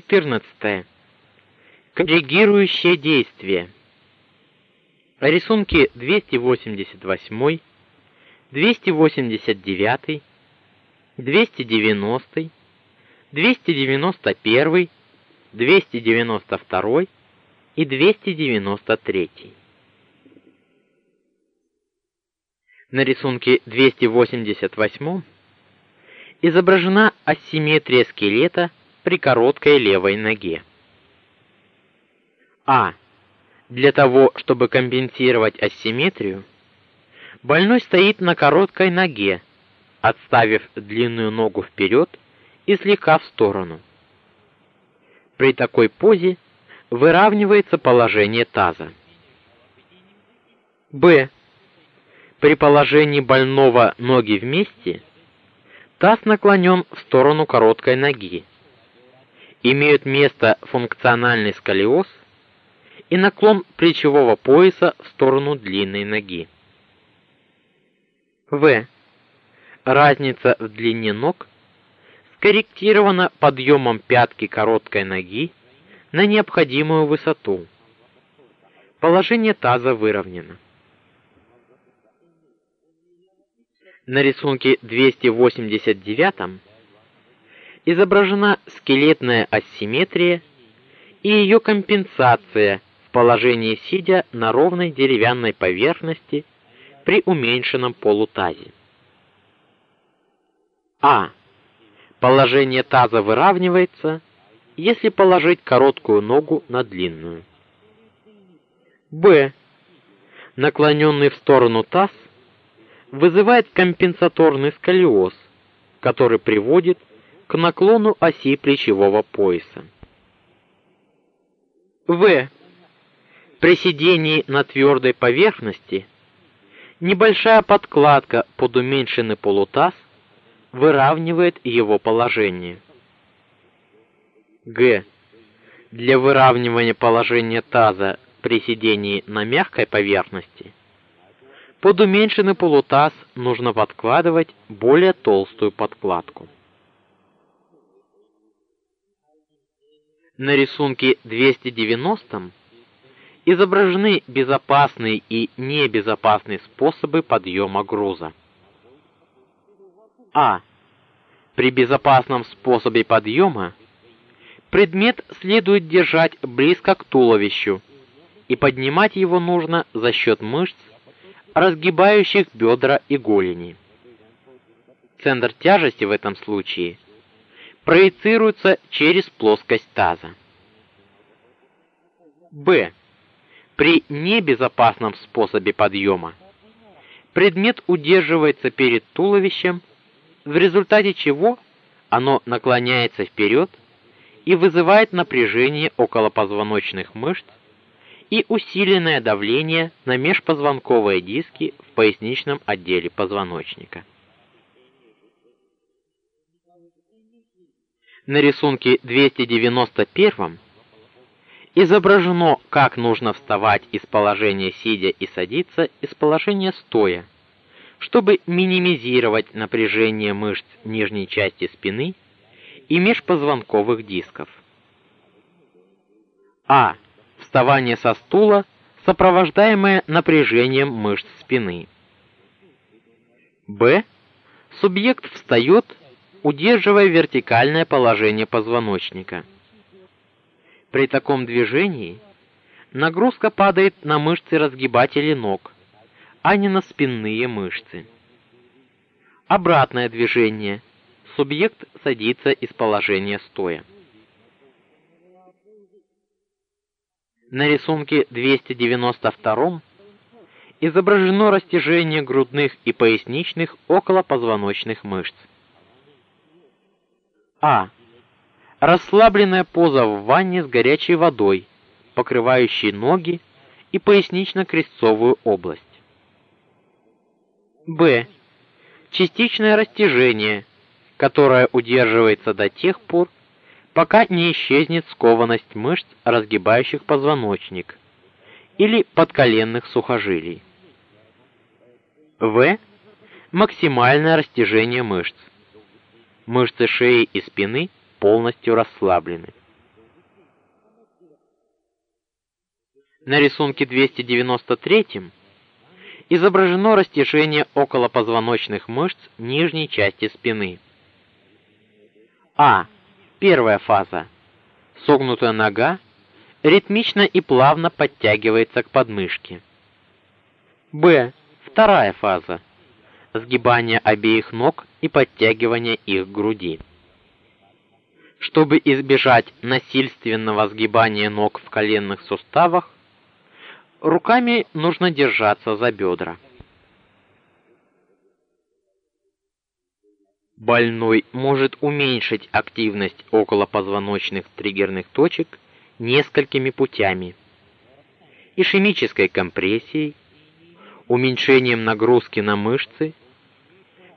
14. Корректирующее действие. Рисунки 288, 289, 290, 291, 292 и 293. На рисунке 288 изображена асимметрия скелета при короткой левой ноге. А. Для того, чтобы компенсировать асимметрию, больной стоит на короткой ноге, отставив длинную ногу вперед и слегка в сторону. При такой позе выравнивается положение таза. Б. При положении больного ноги вместе таз наклонен в сторону короткой ноги. Имеют место функциональный сколиоз и наклон плечевого пояса в сторону длинной ноги. В. Разница в длине ног скорректирована подъемом пятки короткой ноги на необходимую высоту. Положение таза выровнено. На рисунке 289 изображена скелетная асимметрия и ее компенсация в положении сидя на ровной деревянной поверхности при уменьшенном полутазе. А. Положение таза выравнивается, если положить короткую ногу на длинную. Б. Наклоненный в сторону таз вызывает компенсаторный сколиоз, который приводит к наклону оси плечевого пояса. В. При сидении на твердой поверхности небольшая подкладка под уменьшенный полутаз выравнивает его положение. Г. Для выравнивания положения таза при сидении на мягкой поверхности под уменьшенный полутаз нужно подкладывать более толстую подкладку. На рисунке 290 изображены безопасные и небезопасные способы подъема груза. А. При безопасном способе подъема предмет следует держать близко к туловищу, и поднимать его нужно за счет мышц, разгибающих бедра и голени. Центр тяжести в этом случае проецируется через плоскость таза. Б. При небезопасном способе подъема предмет удерживается перед туловищем в результате чего оно наклоняется вперед и вызывает напряжение околопозвоночных мышц и усиленное давление на межпозвонковые диски в поясничном отделе позвоночника. На рисунке 291 изображено, как нужно вставать из положения сидя и садиться из положения стоя чтобы минимизировать напряжение мышц нижней части спины и межпозвонковых дисков. А. Вставание со стула, сопровождаемое напряжением мышц спины. Б. Субъект встает, удерживая вертикальное положение позвоночника. При таком движении нагрузка падает на мышцы разгибателей ног, а не на спинные мышцы. Обратное движение. Субъект садится из положения стоя. На рисунке 292 изображено растяжение грудных и поясничных околопозвоночных мышц. А. Расслабленная поза в ванне с горячей водой, покрывающей ноги и пояснично-крестцовую область. Б. Частичное растяжение, которое удерживается до тех пор, пока не исчезнет скованность мышц, разгибающих позвоночник, или подколенных сухожилий. В. Максимальное растяжение мышц. Мышцы шеи и спины полностью расслаблены. На рисунке 293 изображено растяжение околопозвоночных мышц нижней части спины. А. Первая фаза. Согнутая нога ритмично и плавно подтягивается к подмышке. Б. Вторая фаза. Сгибание обеих ног и подтягивание их груди. Чтобы избежать насильственного сгибания ног в коленных суставах, руками нужно держаться за бедра. Больной может уменьшить активность околопозвоночных триггерных точек несколькими путями: ишемической компрессией, уменьшением нагрузки на мышцы,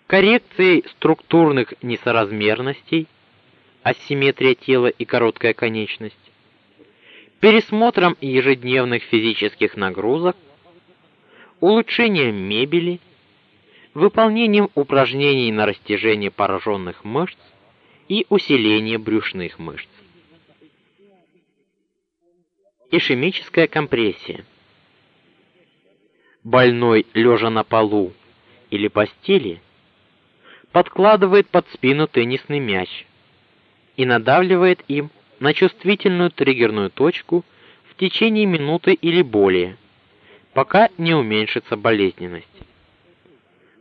коррекцией структурных несоразмерностей, асимметрия тела и короткая конечность, пересмотром ежедневных физических нагрузок, улучшением мебели, выполнением упражнений на растяжение пораженных мышц и усиление брюшных мышц. Ишемическая компрессия. Больной, лежа на полу или постели, подкладывает под спину теннисный мяч и надавливает им на чувствительную триггерную точку в течение минуты или более, пока не уменьшится болезненность.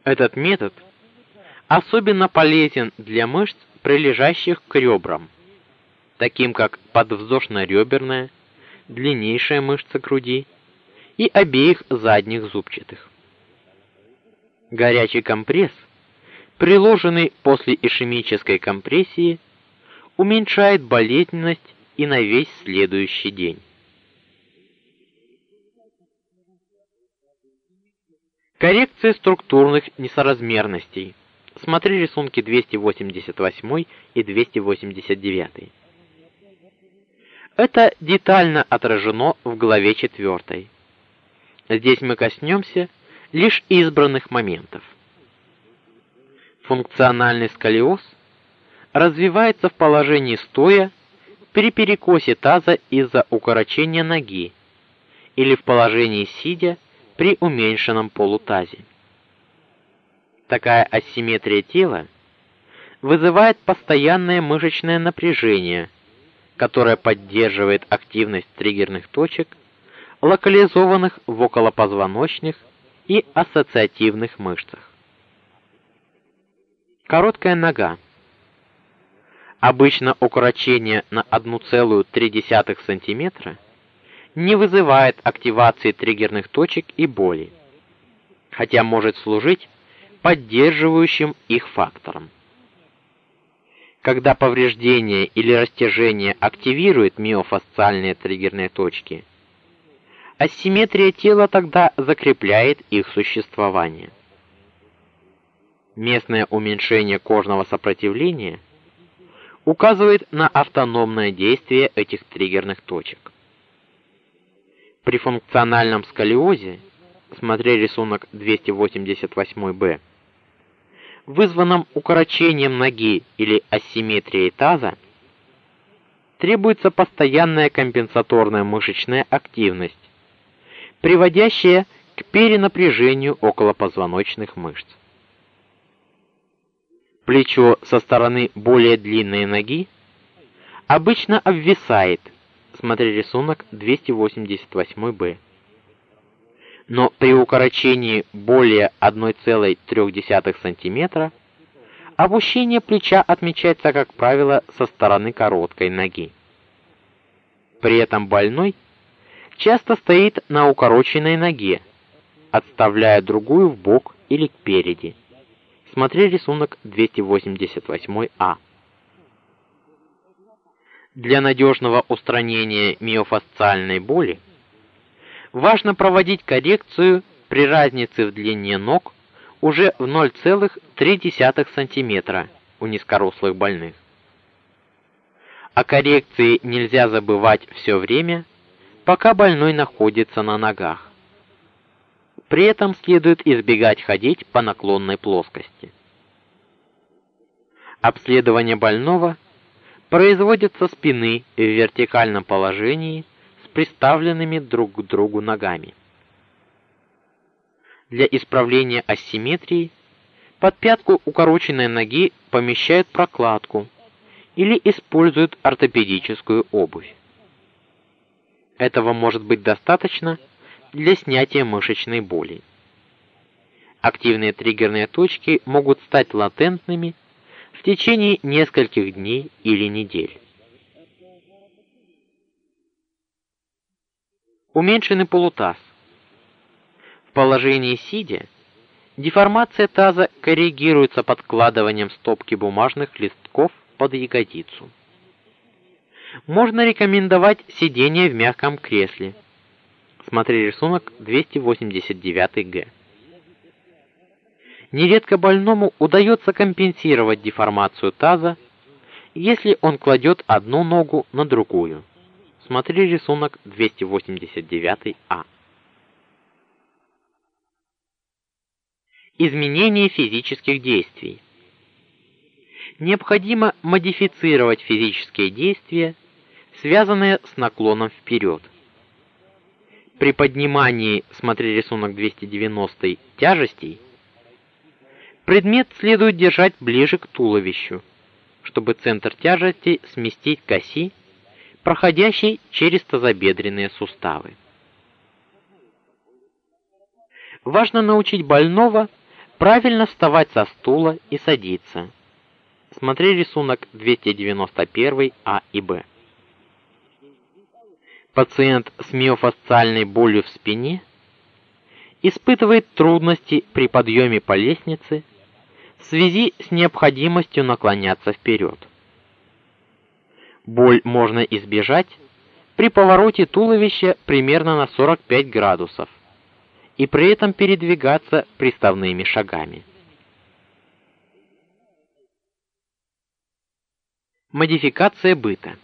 Этот метод особенно полезен для мышц, прилежащих к ребрам, таким как подвздошно-реберная, длиннейшая мышца груди и обеих задних зубчатых. Горячий компресс, приложенный после ишемической компрессии, уменьшает болезненность и на весь следующий день. Коррекция структурных несоразмерностей. Смотри рисунки 288 и 289. Это детально отражено в главе 4. Здесь мы коснемся лишь избранных моментов. Функциональный сколиоз развивается в положении стоя при перекосе таза из-за укорочения ноги или в положении сидя при уменьшенном полутазе. Такая асимметрия тела вызывает постоянное мышечное напряжение, которое поддерживает активность триггерных точек, локализованных в околопозвоночных и ассоциативных мышцах. Короткая нога. Обычно укорочение на 1,3 см не вызывает активации триггерных точек и боли, хотя может служить поддерживающим их фактором. Когда повреждение или растяжение активирует миофасциальные триггерные точки, асимметрия тела тогда закрепляет их существование. Местное уменьшение кожного сопротивления указывает на автономное действие этих триггерных точек. При функциональном сколиозе, смотри рисунок 288-Б, вызванном укорочением ноги или асимметрией таза, требуется постоянная компенсаторная мышечная активность, приводящая к перенапряжению околопозвоночных мышц. Плечо со стороны более длинной ноги обычно обвисает Смотри рисунок 288-Б. Но при укорочении более 1,3 см опущение плеча отмечается, как правило, со стороны короткой ноги. При этом больной часто стоит на укороченной ноге, отставляя другую в бок или кпереди. Смотри рисунок 288А. Для надежного устранения миофасциальной боли важно проводить коррекцию при разнице в длине ног уже в 0,3 см у низкорослых больных. О коррекции нельзя забывать все время, пока больной находится на ногах. При этом следует избегать ходить по наклонной плоскости. Обследование больного – производят со спины в вертикальном положении с приставленными друг к другу ногами. Для исправления асимметрии под пятку укороченной ноги помещают прокладку или используют ортопедическую обувь. Этого может быть достаточно для снятия мышечной боли. Активные триггерные точки могут стать латентными в течение нескольких дней или недель. Уменьшенный полутаз. В положении сидя деформация таза коррегируется подкладыванием стопки бумажных листков под ягодицу. Можно рекомендовать сидение в мягком кресле. Смотри рисунок 289-г. Нередко больному удается компенсировать деформацию таза, если он кладет одну ногу на другую. Смотри рисунок 289А. Изменение физических действий. Необходимо модифицировать физические действия, связанные с наклоном вперед. При поднимании, смотри рисунок 290 тяжестей, предмет следует держать ближе к туловищу, чтобы центр тяжести сместить к оси проходящей через тазобедренные суставы. Важно научить больного правильно вставать со стула и садиться. Смотри рисунок 291А и Б. Пациент с миофасциальной болью в спине испытывает трудности при подъеме по лестнице в связи с необходимостью наклоняться вперед. Боль можно избежать при повороте туловища примерно на 45 градусов и при этом передвигаться приставными шагами. Модификация быта.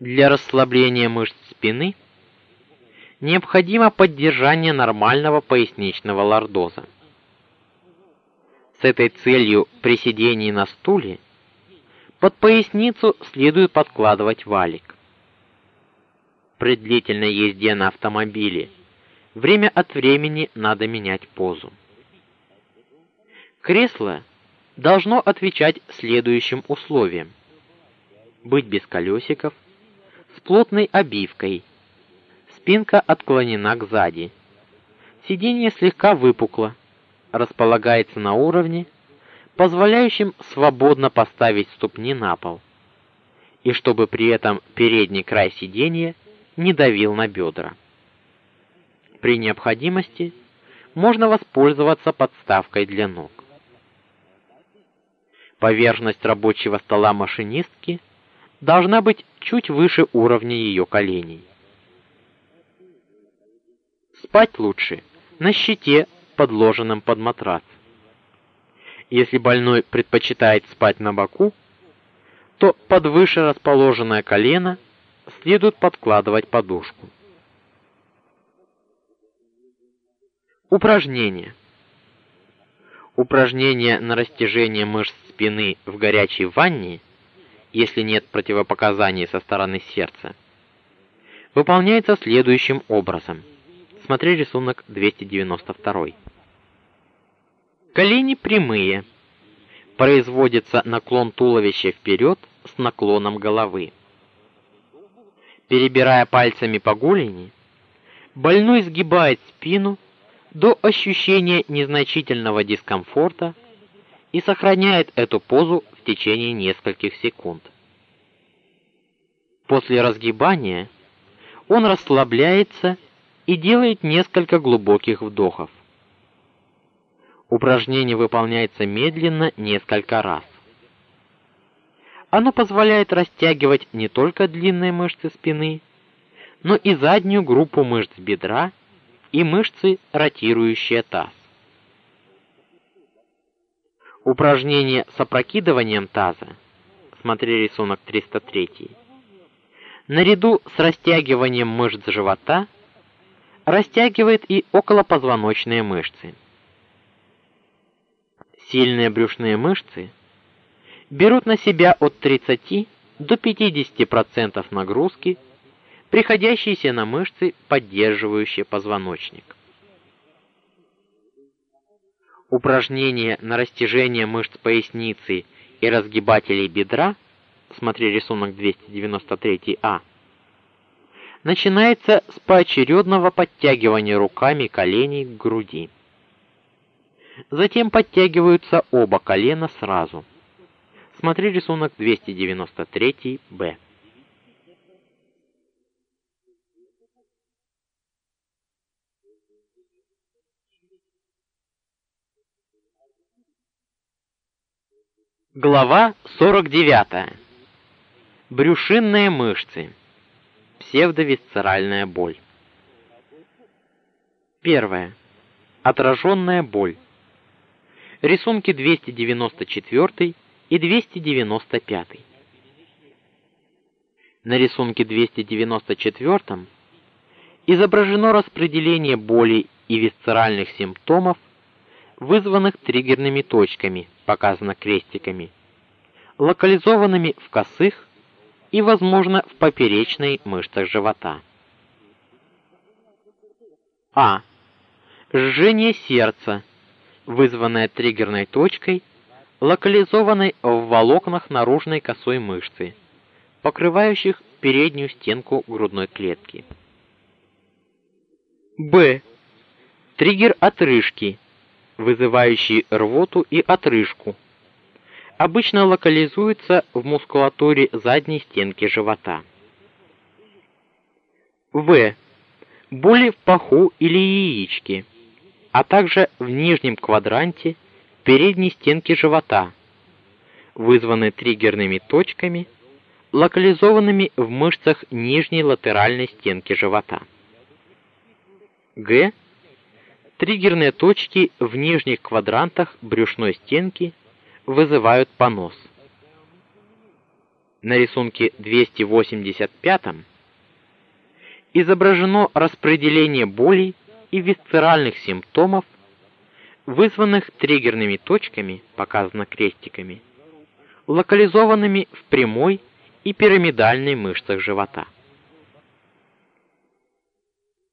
Для расслабления мышц спины необходимо поддержание нормального поясничного лордоза. С этой целью при сидении на стуле под поясницу следует подкладывать валик. При длительной езде на автомобиле время от времени надо менять позу. Кресло должно отвечать следующим условиям: быть без колесиков, с плотной обивкой, спинка отклонена к сзади, сиденье слегка выпукло, располагается на уровне позволяющим свободно поставить ступни на пол, и чтобы при этом передний край сиденья не давил на бедра. При необходимости можно воспользоваться подставкой для ног. Поверхность рабочего стола машинистки должна быть чуть выше уровня ее коленей. Спать лучше на щите, подложенном под матрас. Если больной предпочитает спать на боку, то под выше расположенное колено следует подкладывать подушку. Упражнения. Упражнения на растяжение мышц спины в горячей ванне, если нет противопоказаний со стороны сердца, выполняется следующим образом. Смотри рисунок 292. Колени прямые. Производится наклон туловища вперед с наклоном головы. Перебирая пальцами по голени, больной сгибает спину до ощущения незначительного дискомфорта и сохраняет эту позу в течение нескольких секунд. После разгибания он расслабляется и делает несколько глубоких вдохов. Упражнение выполняется медленно несколько раз. Оно позволяет растягивать не только длинные мышцы спины, но и заднюю группу мышц бедра и мышцы, ротирующие таз. Упражнение с опрокидыванием таза. Смотри рисунок 303. Наряду с растягиванием мышц живота растягивает и околопозвоночные мышцы. Сильные брюшные мышцы берут на себя от 30 до 50% нагрузки приходящиеся на мышцы, поддерживающие позвоночник. Упражнение на растяжение мышц поясницы и разгибателей бедра, смотри рисунок 293А, начинается с поочередного подтягивания руками коленей к груди. Затем подтягиваются оба колена сразу. Смотри рисунок 293-Б. Глава 49. Брюшинные мышцы. Псевдовисцеральная боль. Первое. Отраженная боль. Рисунки 294 и 295. На рисунке 294 изображено распределение боли и висцеральных симптомов, вызванных триггерными точками, показано крестиками, локализованными в косых и, возможно, в поперечной мышцах живота. А. Жжение сердца, вызванное триггерной точкой, локализованной в волокнах наружной косой мышцы, покрывающих переднюю стенку грудной клетки. Б. Триггер отрыжки, вызывающий рвоту и отрыжку. Обычно локализуется в мускулатуре задней стенки живота. В. Боли в паху или яичке а также в нижнем квадранте передней стенки живота, вызванные триггерными точками, локализованными в мышцах нижней латеральной стенки живота. Г. Триггерные точки в нижних квадрантах брюшной стенки вызывают понос. На рисунке 285 изображено распределение болей и висцеральных симптомов, вызванных триггерными точками, показано крестиками, локализованными в прямой и пирамидальной мышцах живота.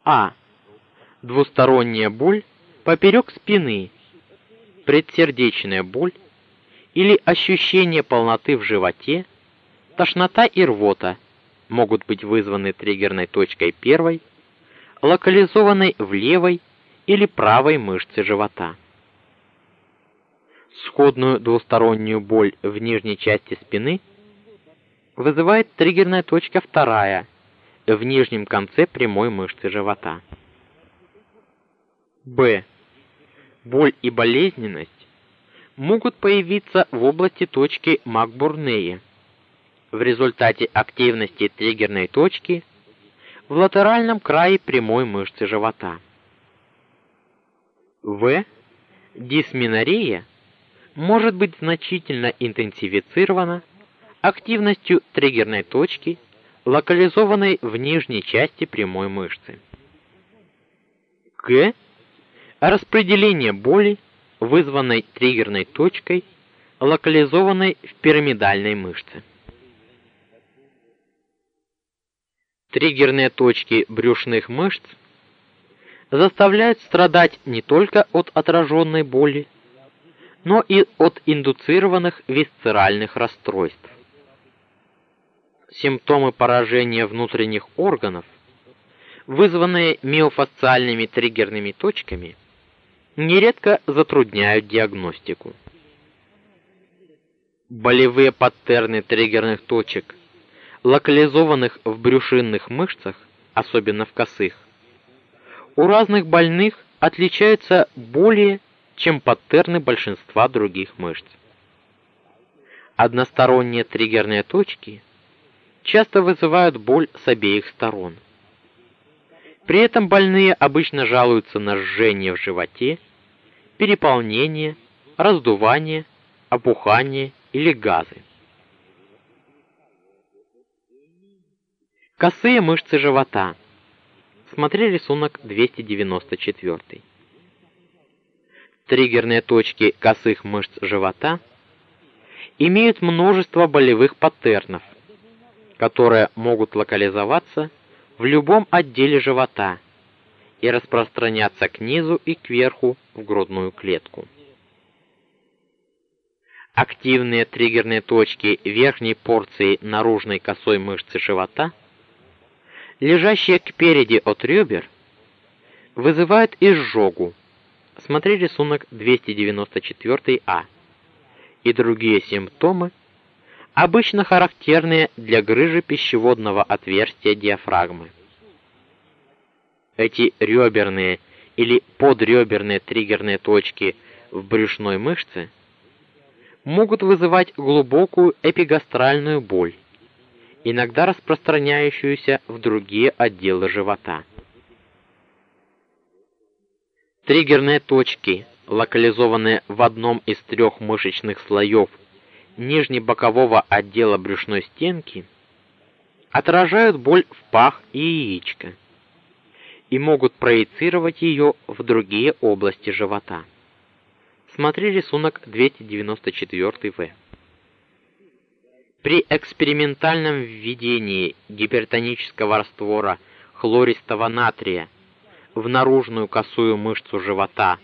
А. Двусторонняя боль поперек спины, предсердечная боль или ощущение полноты в животе, тошнота и рвота могут быть вызваны триггерной точкой первой локализованной в левой или правой мышце живота. Сходную двустороннюю боль в нижней части спины вызывает триггерная точка вторая в нижнем конце прямой мышцы живота. Б. Боль и болезненность могут появиться в области точки Макбурнея в результате активности триггерной точки – в латеральном крае прямой мышцы живота. В. Дисменорея может быть значительно интенсифицирована активностью триггерной точки, локализованной в нижней части прямой мышцы. Г. Распределение боли, вызванной триггерной точкой, локализованной в пирамидальной мышце. Триггерные точки брюшных мышц заставляют страдать не только от отраженной боли, но и от индуцированных висцеральных расстройств. Симптомы поражения внутренних органов, вызванные миофасциальными триггерными точками, нередко затрудняют диагностику. Болевые паттерны триггерных точек – локализованных в брюшинных мышцах, особенно в косых, у разных больных отличаются более чем паттерны большинства других мышц. Односторонние триггерные точки часто вызывают боль с обеих сторон. При этом больные обычно жалуются на жжение в животе, переполнение, раздувание, опухание или газы. Косые мышцы живота. Смотри рисунок 294. Триггерные точки косых мышц живота имеют множество болевых паттернов, которые могут локализоваться в любом отделе живота и распространяться к низу и кверху в грудную клетку. Активные триггерные точки верхней порции наружной косой мышцы живота, лежащие кпереди от ребер, вызывают изжогу. Смотри рисунок 294А. И другие симптомы, обычно характерные для грыжи пищеводного отверстия диафрагмы. Эти реберные или подреберные триггерные точки в брюшной мышце могут вызывать глубокую эпигастральную боль, иногда распространяющуюся в другие отделы живота. Триггерные точки, локализованные в одном из трех мышечных слоев нижнебокового отдела брюшной стенки, отражают боль в пах и яичко и могут проецировать ее в другие области живота. Смотри рисунок 294В. При экспериментальном введении гипертонического раствора хлористого натрия в наружную косую мышцу живота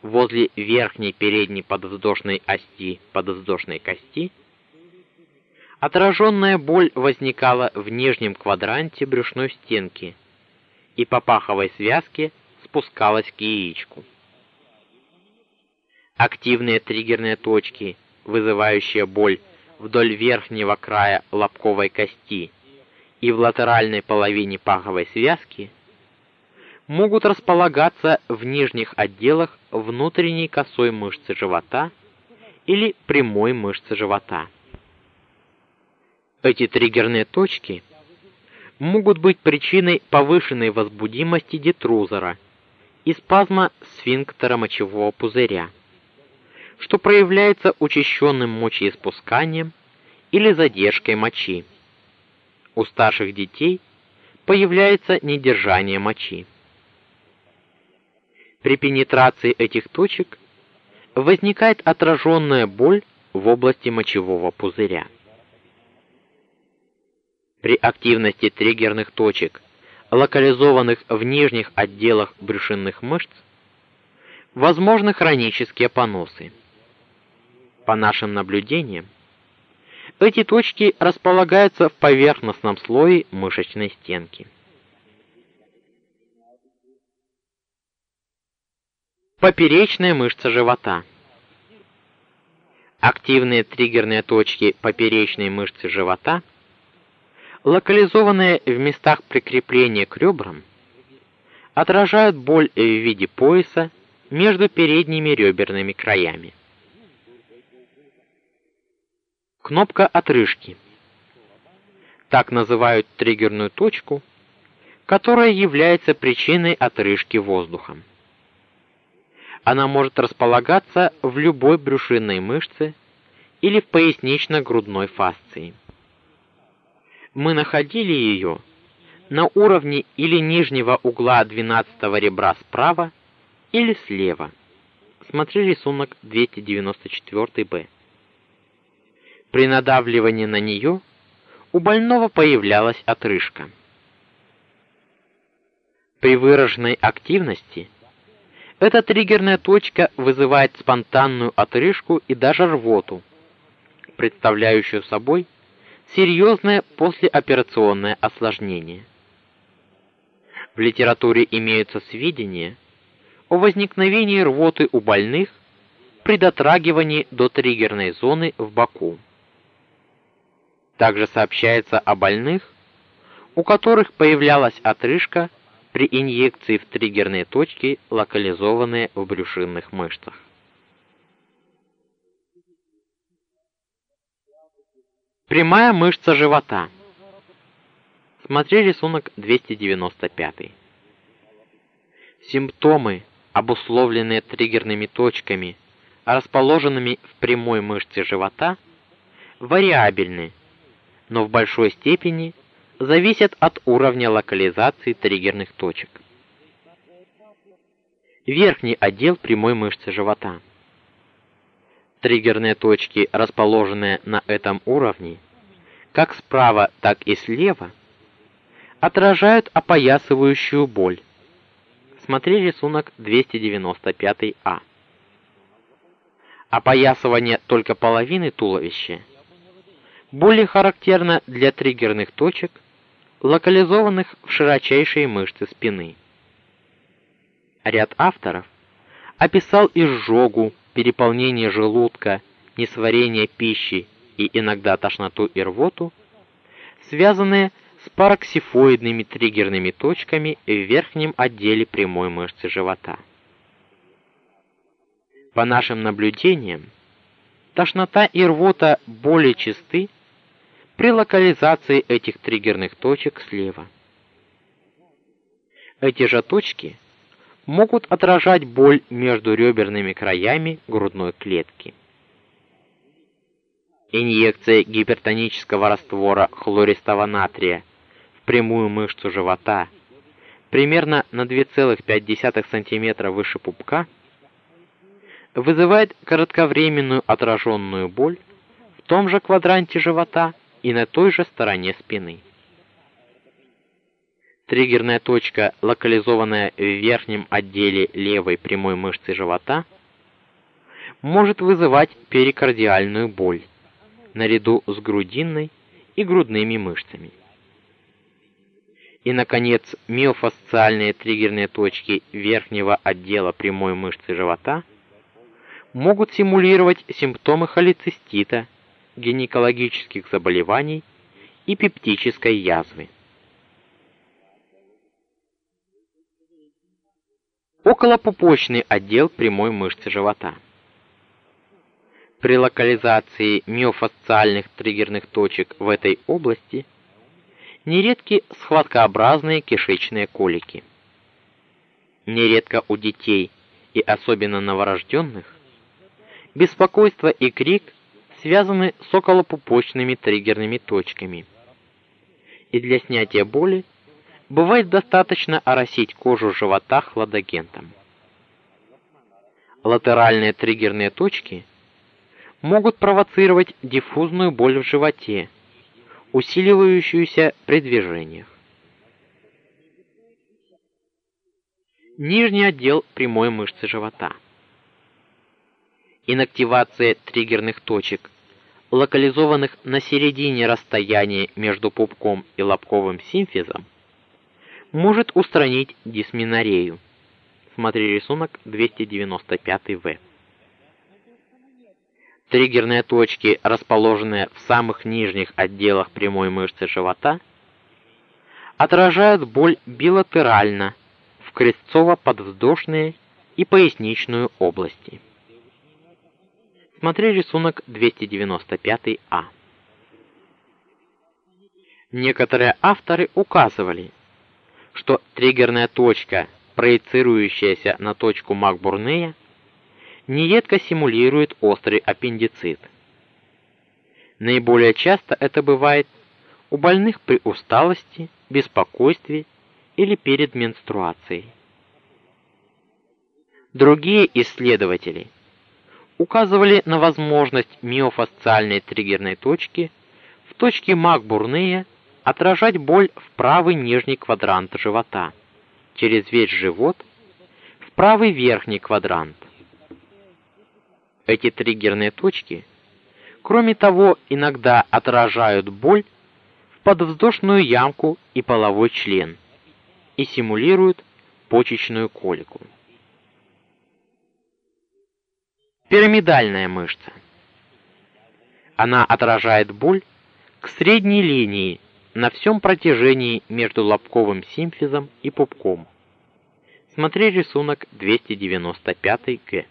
возле верхней передней подвздошной ости подвздошной кости, отраженная боль возникала в нижнем квадранте брюшной стенки и по паховой связке спускалась к яичку активные триггерные точки, вызывающие боль вдоль верхнего края лобковой кости и в латеральной половине паховой связки, могут располагаться в нижних отделах внутренней косой мышцы живота или прямой мышцы живота. Эти триггерные точки могут быть причиной повышенной возбудимости детрузора и спазма сфинктера мочевого пузыря что проявляется учащенным мочеиспусканием или задержкой мочи. У старших детей появляется недержание мочи. При пенетрации этих точек возникает отраженная боль в области мочевого пузыря. При активности триггерных точек, локализованных в нижних отделах брюшинных мышц, возможны хронические поносы. По нашим наблюдениям, эти точки располагаются в поверхностном слое мышечной стенки. Поперечная мышца живота. Активные триггерные точки поперечной мышцы живота, локализованные в местах прикрепления к ребрам, отражают боль в виде пояса между передними реберными краями. Кнопка отрыжки. Так называют триггерную точку, которая является причиной отрыжки воздухом. Она может располагаться в любой брюшинной мышце или в пояснично-грудной фасции. Мы находили ее на уровне или нижнего угла 12 ребра справа или слева. Смотри рисунок 294-Б. При надавливании на нее у больного появлялась отрыжка. При выраженной активности эта триггерная точка вызывает спонтанную отрыжку и даже рвоту, представляющую собой серьезное послеоперационное осложнение. В литературе имеются сведения о возникновении рвоты у больных при дотрагивании до триггерной зоны в боку. Также сообщается о больных, у которых появлялась отрыжка при инъекции в триггерные точки, локализованные в брюшинных мышцах. Прямая мышца живота. Смотри рисунок 295. Симптомы, обусловленные триггерными точками, расположенными в прямой мышце живота, вариабельны но в большой степени зависят от уровня локализации триггерных точек. Верхний отдел прямой мышцы живота. Триггерные точки, расположенные на этом уровне, как справа, так и слева, отражают опоясывающую боль. Смотри рисунок 295А. Опоясывание только половины туловища более характерно для триггерных точек, локализованных в широчайшие мышцы спины. Ряд авторов описал изжогу, переполнение желудка, несварение пищи и иногда тошноту и рвоту, связанные с пароксифоидными триггерными точками в верхнем отделе прямой мышцы живота. По нашим наблюдениям, тошнота и рвота более часты при локализации этих триггерных точек слева. Эти же точки могут отражать боль между реберными краями грудной клетки. Инъекция гипертонического раствора хлористого натрия в прямую мышцу живота примерно на 2,5 см выше пупка вызывает кратковременную отраженную боль в том же квадранте живота и на той же стороне спины. Триггерная точка, локализованная в верхнем отделе левой прямой мышцы живота, может вызывать перикардиальную боль наряду с грудинной и грудными мышцами. И наконец, миофасциальные триггерные точки верхнего отдела прямой мышцы живота могут симулировать симптомы холецистита, гинекологических заболеваний и пептической язвы. Околопупочный отдел прямой мышцы живота. При локализации миофасциальных триггерных точек в этой области нередки схваткообразные кишечные колики. Нередко у детей и особенно новорожденных беспокойство и крик связаны с околопупочными триггерными точками. И для снятия боли бывает достаточно оросить кожу живота хладагентом. Латеральные триггерные точки могут провоцировать диффузную боль в животе, усиливающуюся при движениях. Нижний отдел прямой мышцы живота. Инактивация триггерных точек локализованных на середине расстояния между пупком и лобковым симфизом, может устранить дисменорею. Смотри рисунок 295В. Триггерные точки, расположенные в самых нижних отделах прямой мышцы живота, отражают боль билатерально в крестцово-подвздошные и поясничную области. Смотри рисунок 295А. Некоторые авторы указывали, что триггерная точка, проецирующаяся на точку Макбурнея, нередко симулирует острый аппендицит. Наиболее часто это бывает у больных при усталости, беспокойстве или перед менструацией. Другие исследователи – указывали на возможность миофасциальной триггерной точки в точке Макбурнея отражать боль в правый нижний квадрант живота, через весь живот в правый верхний квадрант. Эти триггерные точки, кроме того, иногда отражают боль в подвздошную ямку и половой член и симулируют почечную колику. Пирамидальная мышца. Она отражает боль к средней линии на всем протяжении между лобковым симфизом и пупком. Смотри рисунок 295-Г.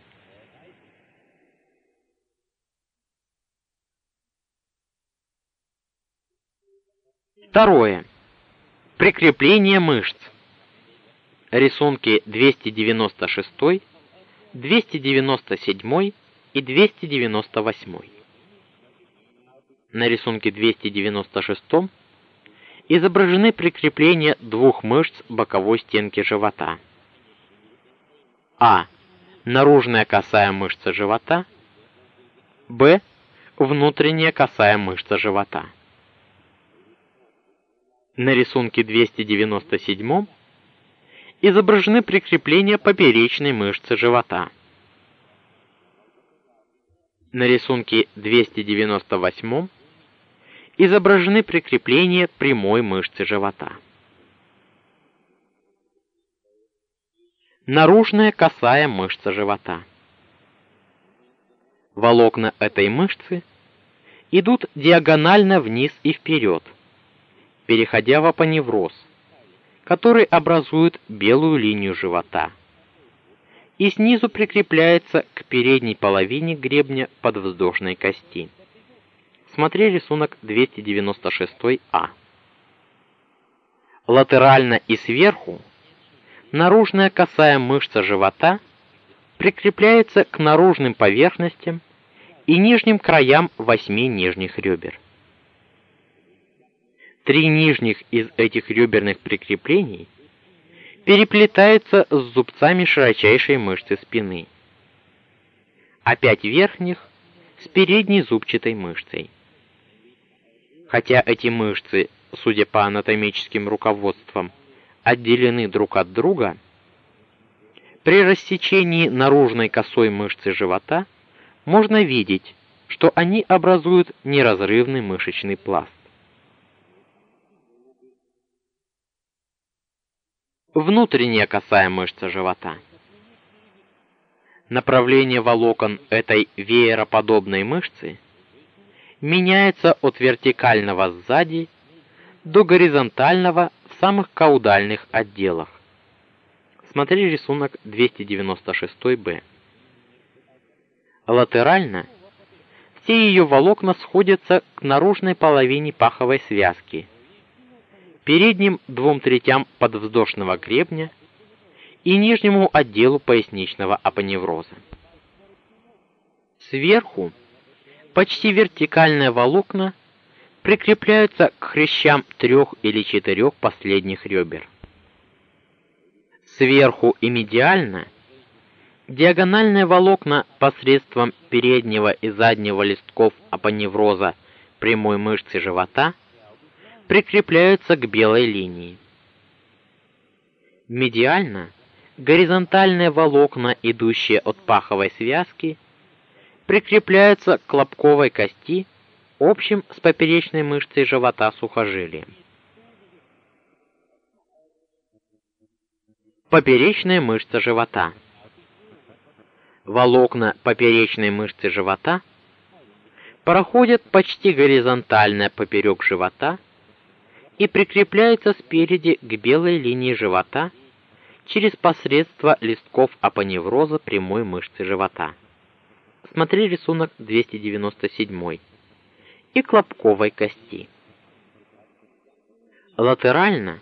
Второе. Прикрепление мышц. Рисунки 296 297 и 298. На рисунке 296 изображены прикрепления двух мышц боковой стенки живота. А. Наружная косая мышца живота. Б. Внутренняя косая мышца живота. На рисунке 297 изображены прикрепления поперечной мышцы живота. На рисунке 298 изображены прикрепления прямой мышцы живота. Наружная косая мышца живота. Волокна этой мышцы идут диагонально вниз и вперед, переходя в апоневроз, который образует белую линию живота и снизу прикрепляется к передней половине гребня подвздошной кости. Смотри рисунок 296А. Латерально и сверху наружная косая мышца живота прикрепляется к наружным поверхностям и нижним краям восьми нижних ребер. Три нижних из этих реберных прикреплений переплетаются с зубцами широчайшей мышцы спины, а пять верхних с передней зубчатой мышцей. Хотя эти мышцы, судя по анатомическим руководствам, отделены друг от друга, при рассечении наружной косой мышцы живота можно видеть, что они образуют неразрывный мышечный пласт. Внутренняя косая мышца живота. Направление волокон этой веероподобной мышцы меняется от вертикального сзади до горизонтального в самых каудальных отделах. Смотри рисунок 296-Б. Латерально все ее волокна сходятся к наружной половине паховой связки, передним двум третям подвздошного гребня и нижнему отделу поясничного апоневроза. Сверху почти вертикальные волокна прикрепляются к хрящам трех или четырех последних ребер. Сверху и медиально диагональные волокна посредством переднего и заднего листков апоневроза прямой мышцы живота прикрепляются к белой линии. Медиально горизонтальные волокна, идущие от паховой связки, прикрепляются к лобковой кости общим с поперечной мышцей живота сухожилием. Поперечная мышца живота. Волокна поперечной мышцы живота проходят почти горизонтально поперек живота и прикрепляются спереди к белой линии живота через посредство листков апоневроза прямой мышцы живота. Смотри рисунок 297. И клопковой кости. Латерально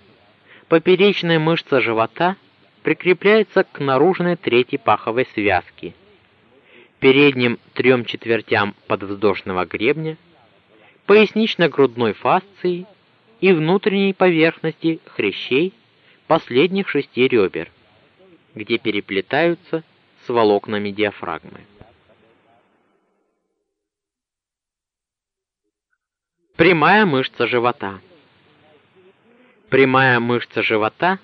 поперечная мышца живота прикрепляется к наружной третьей паховой связке, передним трем четвертям подвздошного гребня, пояснично-грудной фасции и внутренней поверхности хрящей последних шести ребер, где переплетаются с волокнами диафрагмы. Прямая мышца живота. Прямая мышца живота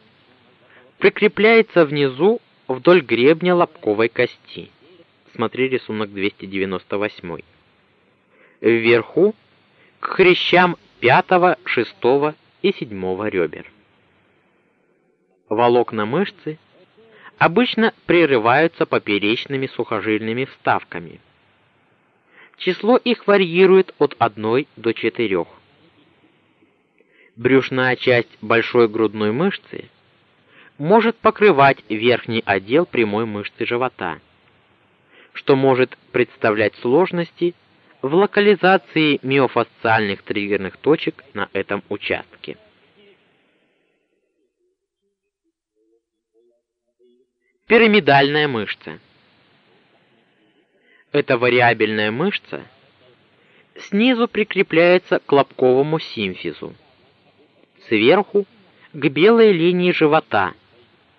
прикрепляется внизу вдоль гребня лобковой кости. Смотри рисунок 298. Вверху к хрящам 5, 6 и 7 ребер. Волокна мышцы обычно прерываются поперечными сухожильными вставками – Число их варьирует от 1 до 4. Брюшная часть большой грудной мышцы может покрывать верхний отдел прямой мышцы живота, что может представлять сложности в локализации миофасциальных триггерных точек на этом участке. Пирамидальная мышца эта вариабельная мышца снизу прикрепляется к лобковому симфизу, сверху к белой линии живота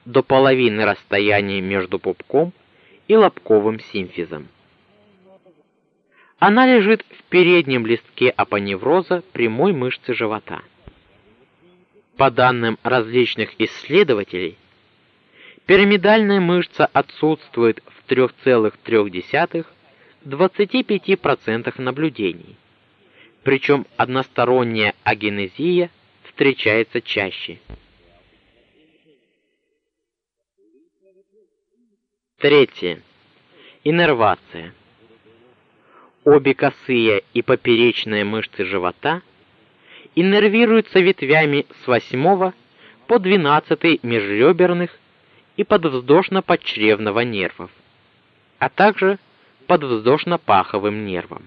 до половины расстояния между пупком и лобковым симфизом. Она лежит в переднем листке апоневроза прямой мышцы живота. По данным различных исследователей, пирамидальная мышца отсутствует в 3,3-25% наблюдений. Причем односторонняя агенезия встречается чаще. Третье. Иннервация. Обе косые и поперечные мышцы живота иннервируются ветвями с 8 по 12 межреберных и подвздошно-подчревного нервов, а также подвздошно-паховым нервом.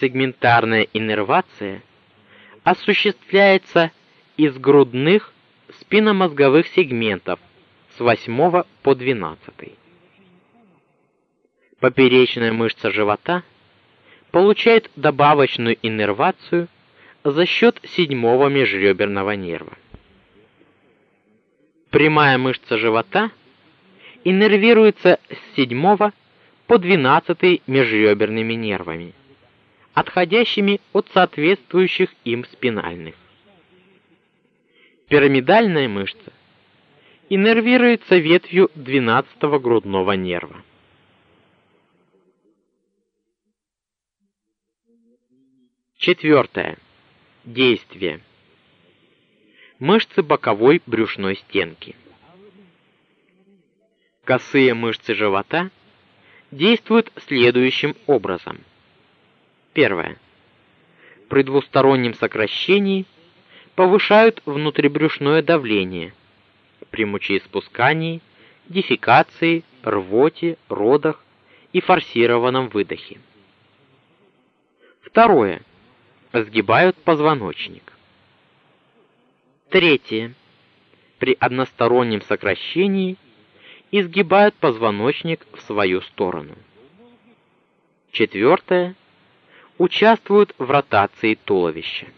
Сегментарная иннервация осуществляется из грудных спинномозговых сегментов с 8 по 12. Поперечная мышца живота получает добавочную иннервацию за счет седьмого межреберного нерва. Прямая мышца живота иннервируется с седьмого по 12 межреберными нервами, отходящими от соответствующих им спинальных. Пирамидальная мышца иннервируется ветвью 12 грудного нерва. Четвертое. Действие. Мышцы боковой брюшной стенки. Косые мышцы живота действуют следующим образом. Первое. При двустороннем сокращении повышают внутрибрюшное давление при мочеиспускании, дефекации, рвоте, родах и форсированном выдохе. Второе сгибают позвоночник. Третье. При одностороннем сокращении изгибают позвоночник в свою сторону. Четвертое. Участвуют в ротации туловища.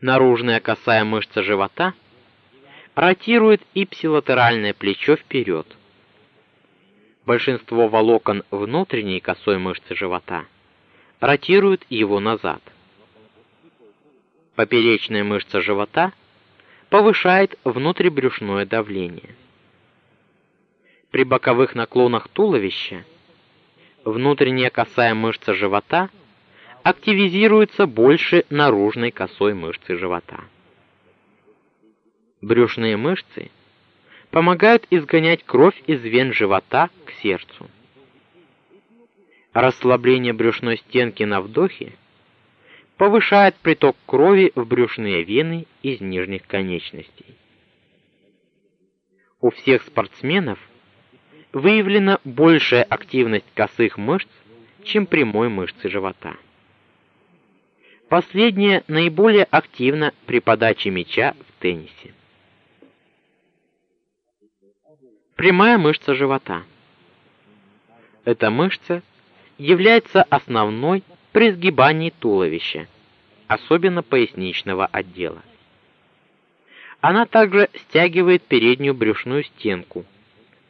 Наружная косая мышца живота ротирует ипсилатеральное плечо вперед большинство волокон внутренней косой мышцы живота ротируют его назад. Поперечная мышца живота повышает внутрибрюшное давление. При боковых наклонах туловища внутренняя косая мышца живота активизируется больше наружной косой мышцы живота. Брюшные мышцы помогают изгонять кровь из вен живота к сердцу. Расслабление брюшной стенки на вдохе повышает приток крови в брюшные вены из нижних конечностей. У всех спортсменов выявлена большая активность косых мышц, чем прямой мышцы живота. Последняя наиболее активна при подаче мяча в теннисе. Прямая мышца живота. Эта мышца является основной при сгибании туловища, особенно поясничного отдела. Она также стягивает переднюю брюшную стенку,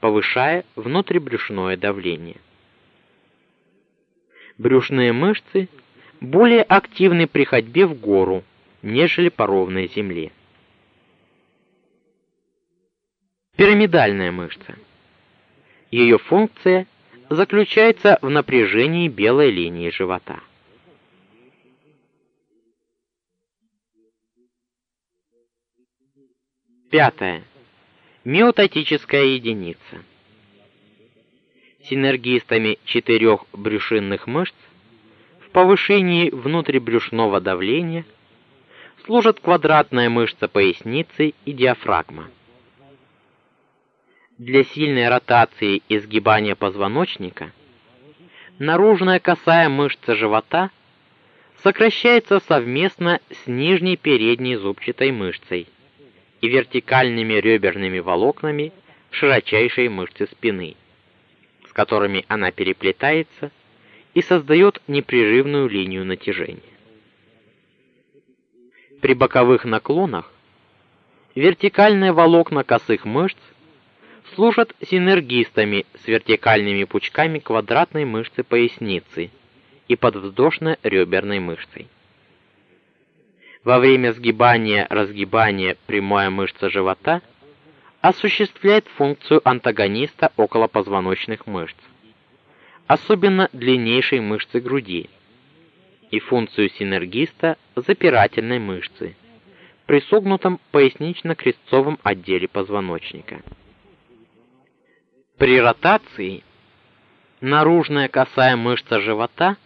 повышая внутрибрюшное давление. Брюшные мышцы более активны при ходьбе в гору, нежели по ровной земле. Пирамидальная мышца. Ее функция заключается в напряжении белой линии живота. Пятое. Миотатическая единица. Синергистами четырех брюшинных мышц в повышении внутрибрюшного давления служат квадратная мышца поясницы и диафрагма для сильной ротации и сгибания позвоночника наружная косая мышца живота сокращается совместно с нижней передней зубчатой мышцей и вертикальными реберными волокнами широчайшей мышцы спины, с которыми она переплетается и создает непрерывную линию натяжения. При боковых наклонах вертикальные волокна косых мышц служат синергистами с вертикальными пучками квадратной мышцы поясницы и подвздошно-реберной мышцей. Во время сгибания-разгибания прямая мышца живота осуществляет функцию антагониста околопозвоночных мышц, особенно длиннейшей мышцы груди, и функцию синергиста запирательной мышцы при согнутом пояснично-крестцовом отделе позвоночника. При ротации наружная косая мышца живота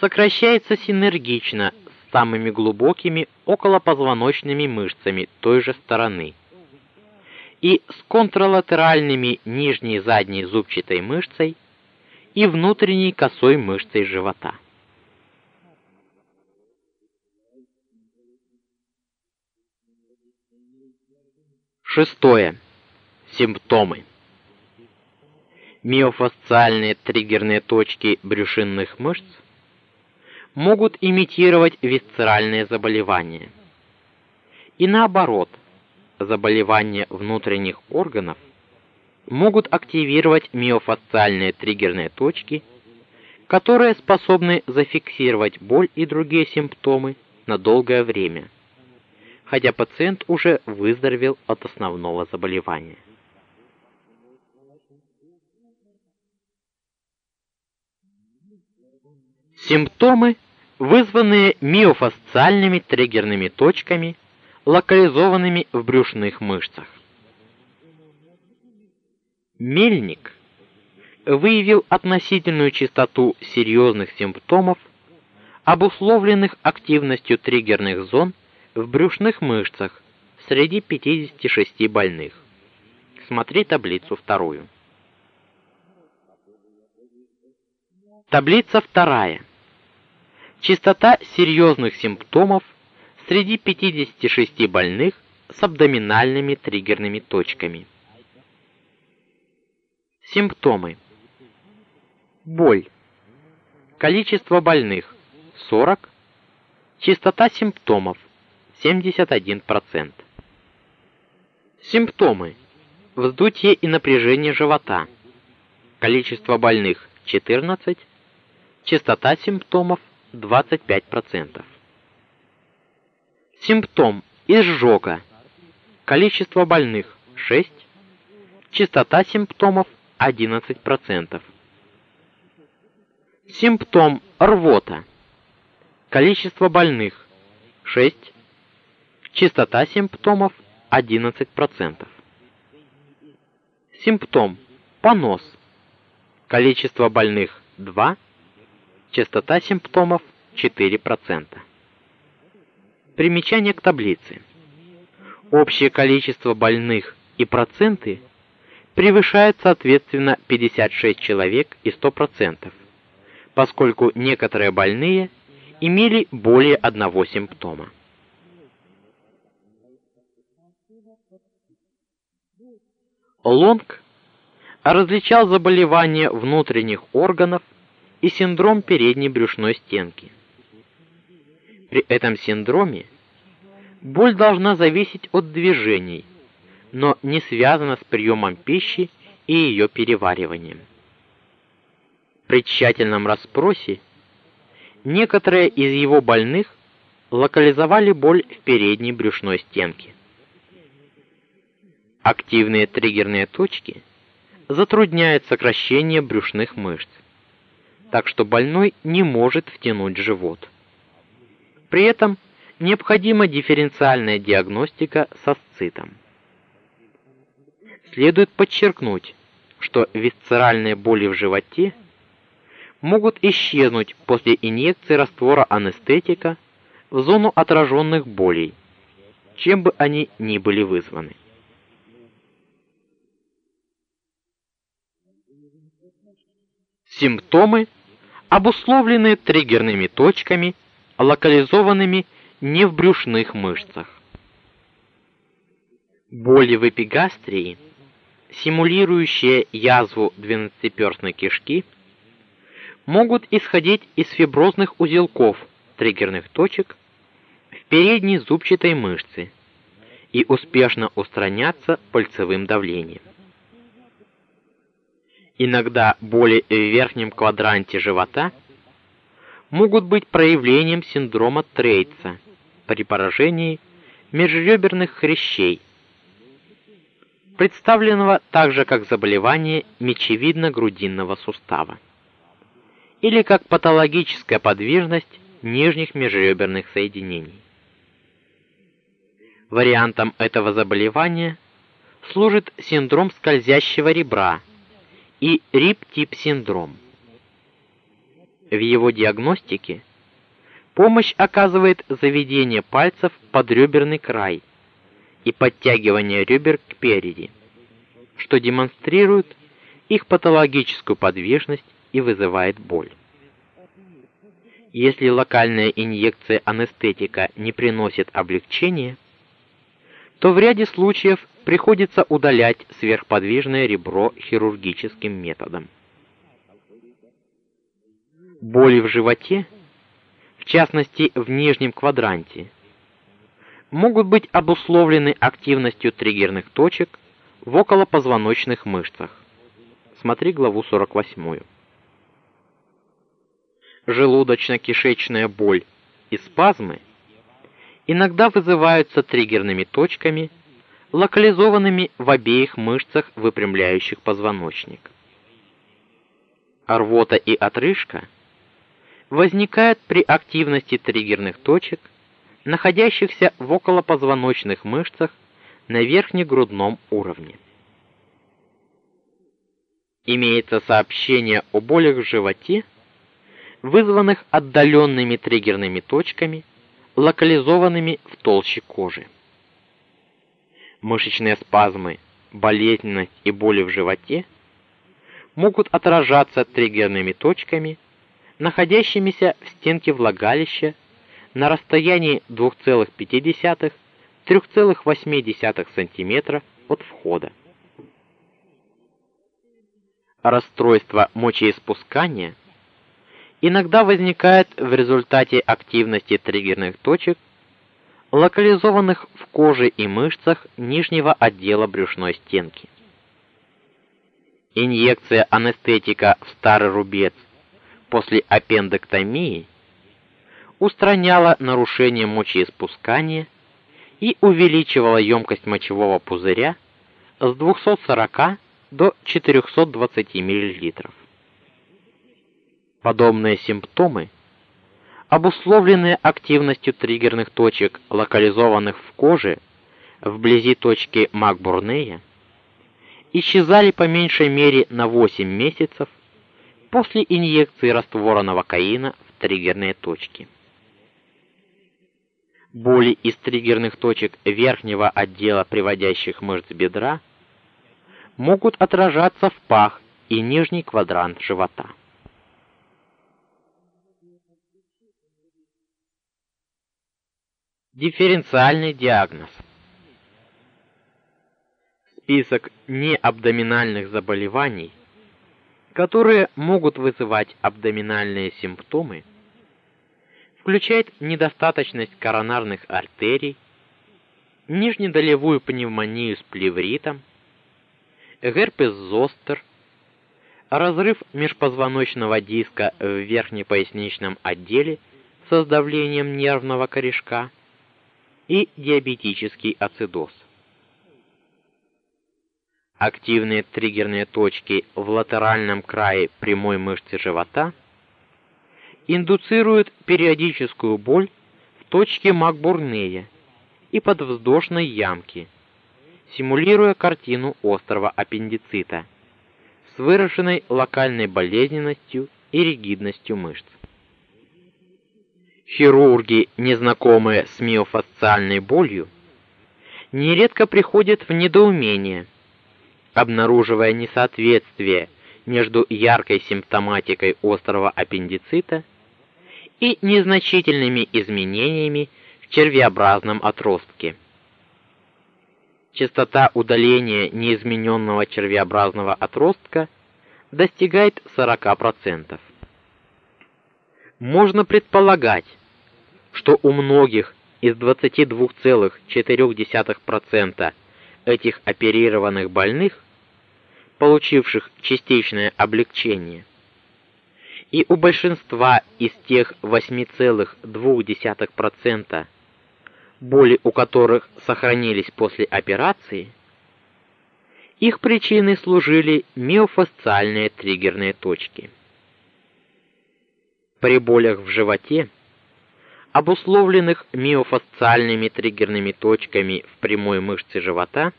сокращается синергично самыми глубокими околопозвоночными мышцами той же стороны и с контралатеральными нижней и задней зубчатой мышцей и внутренней косой мышцей живота. Шестое. Симптомы. Миофасциальные триггерные точки брюшинных мышц могут имитировать висцеральные заболевания. И наоборот, заболевания внутренних органов могут активировать миофасциальные триггерные точки, которые способны зафиксировать боль и другие симптомы на долгое время хотя пациент уже выздоровел от основного заболевания. Симптомы, вызванные миофасциальными триггерными точками, локализованными в брюшных мышцах. Мельник выявил относительную частоту серьезных симптомов, обусловленных активностью триггерных зон в брюшных мышцах среди 56 больных. Смотри таблицу вторую. Таблица вторая. Частота серьезных симптомов среди 56 больных с абдоминальными триггерными точками. Симптомы. Боль. Количество больных 40. Частота симптомов 71%. Симптомы: вздутие и напряжение живота. Количество больных 14. Частота симптомов 25%. Симптом изжога. Количество больных 6. Частота симптомов 11%. Симптом рвота. Количество больных 6. Частота симптомов 11%. Симптом понос. Количество больных 2. Частота симптомов 4%. Примечание к таблице. Общее количество больных и проценты превышает соответственно 56 человек и 100%, поскольку некоторые больные имели более одного симптома. Лонг различал заболевания внутренних органов и синдром передней брюшной стенки. При этом синдроме боль должна зависеть от движений, но не связана с приемом пищи и ее перевариванием. При тщательном расспросе некоторые из его больных локализовали боль в передней брюшной стенке. Активные триггерные точки затрудняют сокращение брюшных мышц, так что больной не может втянуть живот. При этом необходима дифференциальная диагностика с асцитом. Следует подчеркнуть, что висцеральные боли в животе могут исчезнуть после инъекции раствора анестетика в зону отраженных болей, чем бы они ни были вызваны. Симптомы обусловлены триггерными точками, локализованными не в брюшных мышцах. Боли в эпигастрии, симулирующие язву двенадцатиперстной кишки, могут исходить из фиброзных узелков триггерных точек в передней зубчатой мышце и успешно устраняться пальцевым давлением. Иногда боли в верхнем квадранте живота могут быть проявлением синдрома Трейца при поражении межреберных хрящей, представленного также как заболевание мечевидно-грудинного сустава или как патологическая подвижность нижних межреберных соединений. Вариантом этого заболевания служит синдром скользящего ребра и рип-тип синдром. В его диагностике помощь оказывает заведение пальцев под реберный край и подтягивание ребер к переди, что демонстрирует их патологическую подвижность и вызывает боль. Если локальная инъекция анестетика не приносит облегчения, то в ряде случаев приходится удалять сверхподвижное ребро хирургическим методом. Боли в животе, в частности в нижнем квадранте, могут быть обусловлены активностью триггерных точек в околопозвоночных мышцах. Смотри главу 48 желудочно-кишечная боль и спазмы иногда вызываются триггерными точками, локализованными в обеих мышцах, выпрямляющих позвоночник. Рвота и отрыжка возникают при активности триггерных точек, находящихся в околопозвоночных мышцах на верхнегрудном уровне. Имеется сообщение о болях в животе, вызванных отдаленными триггерными точками, локализованными в толще кожи. Мышечные спазмы, болезненность и боли в животе могут отражаться триггерными точками, находящимися в стенке влагалища на расстоянии 2,5-3,8 см от входа. Расстройство мочеиспускания – иногда возникает в результате активности триггерных точек, локализованных в коже и мышцах нижнего отдела брюшной стенки. Инъекция анестетика в старый рубец после аппендэктомии устраняла нарушение мочеиспускания и увеличивала емкость мочевого пузыря с 240 до 420 мл. Подобные симптомы, обусловленные активностью триггерных точек, локализованных в коже вблизи точки Макбурнея, исчезали по меньшей мере на 8 месяцев после инъекции раствора новокаина в триггерные точки. Боли из триггерных точек верхнего отдела приводящих мышц бедра могут отражаться в пах и нижний квадрант живота. Дифференциальный диагноз. Список неабдоминальных заболеваний, которые могут вызывать абдоминальные симптомы, включает недостаточность коронарных артерий, нижнедолевую пневмонию с плевритом, герпес зостер, разрыв межпозвоночного диска в верхнепоясничном отделе со сдавлением нервного корешка, и диабетический ацидоз. Активные триггерные точки в латеральном крае прямой мышцы живота индуцируют периодическую боль в точке Макбурнея и подвздошной ямки, симулируя картину острого аппендицита с выраженной локальной болезненностью и ригидностью мышц. Хирурги, незнакомые с миофасциальной болью, нередко приходят в недоумение, обнаруживая несоответствие между яркой симптоматикой острого аппендицита и незначительными изменениями в червеобразном отростке. Частота удаления неизмененного червеобразного отростка достигает 40%. Можно предполагать, что у многих из 22,4% этих оперированных больных, получивших частичное облегчение, и у большинства из тех 8,2%, боли у которых сохранились после операции, их причиной служили миофасциальные триггерные точки. При болях в животе, обусловленных миофасциальными триггерными точками в прямой мышце живота,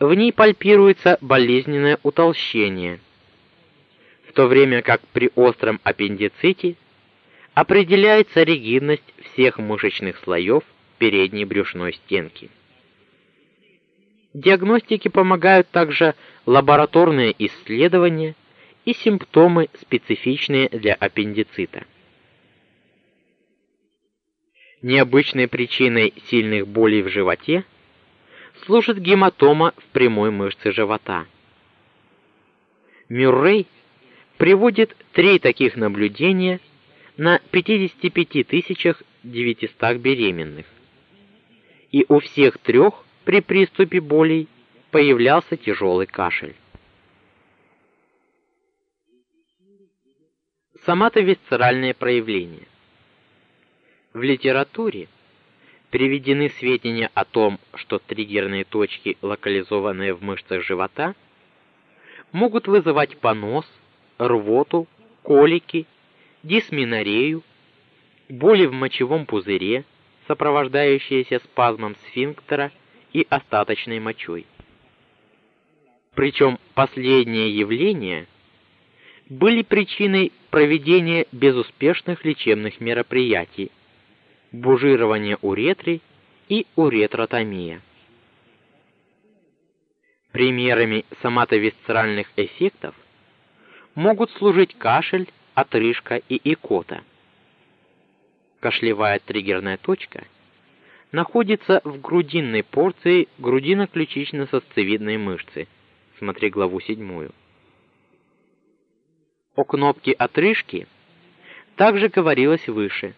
в ней пальпируется болезненное утолщение, в то время как при остром аппендиците определяется ригидность всех мышечных слоев передней брюшной стенки. Диагностике помогают также лабораторные исследования и симптомы, специфичные для аппендицита. Необычной причиной сильных болей в животе служит гематома в прямой мышце живота. Мюррей приводит три таких наблюдения на 55 900 беременных. И у всех трех при приступе болей появлялся тяжелый кашель. Соматовисцеральные проявления. В литературе приведены сведения о том, что триггерные точки, локализованные в мышцах живота, могут вызывать понос, рвоту, колики, дисменорею, боли в мочевом пузыре, сопровождающиеся спазмом сфинктера и остаточной мочой. Причем последние явления были причиной проведения безуспешных лечебных мероприятий, бужирования уретры и уретротомия. Примерами соматовисцеральных эффектов могут служить кашель, отрыжка и икота. Кашлевая триггерная точка находится в грудинной порции грудино-ключично-сосцевидной мышцы. Смотри главу 7. О кнопке отрыжки также говорилось выше.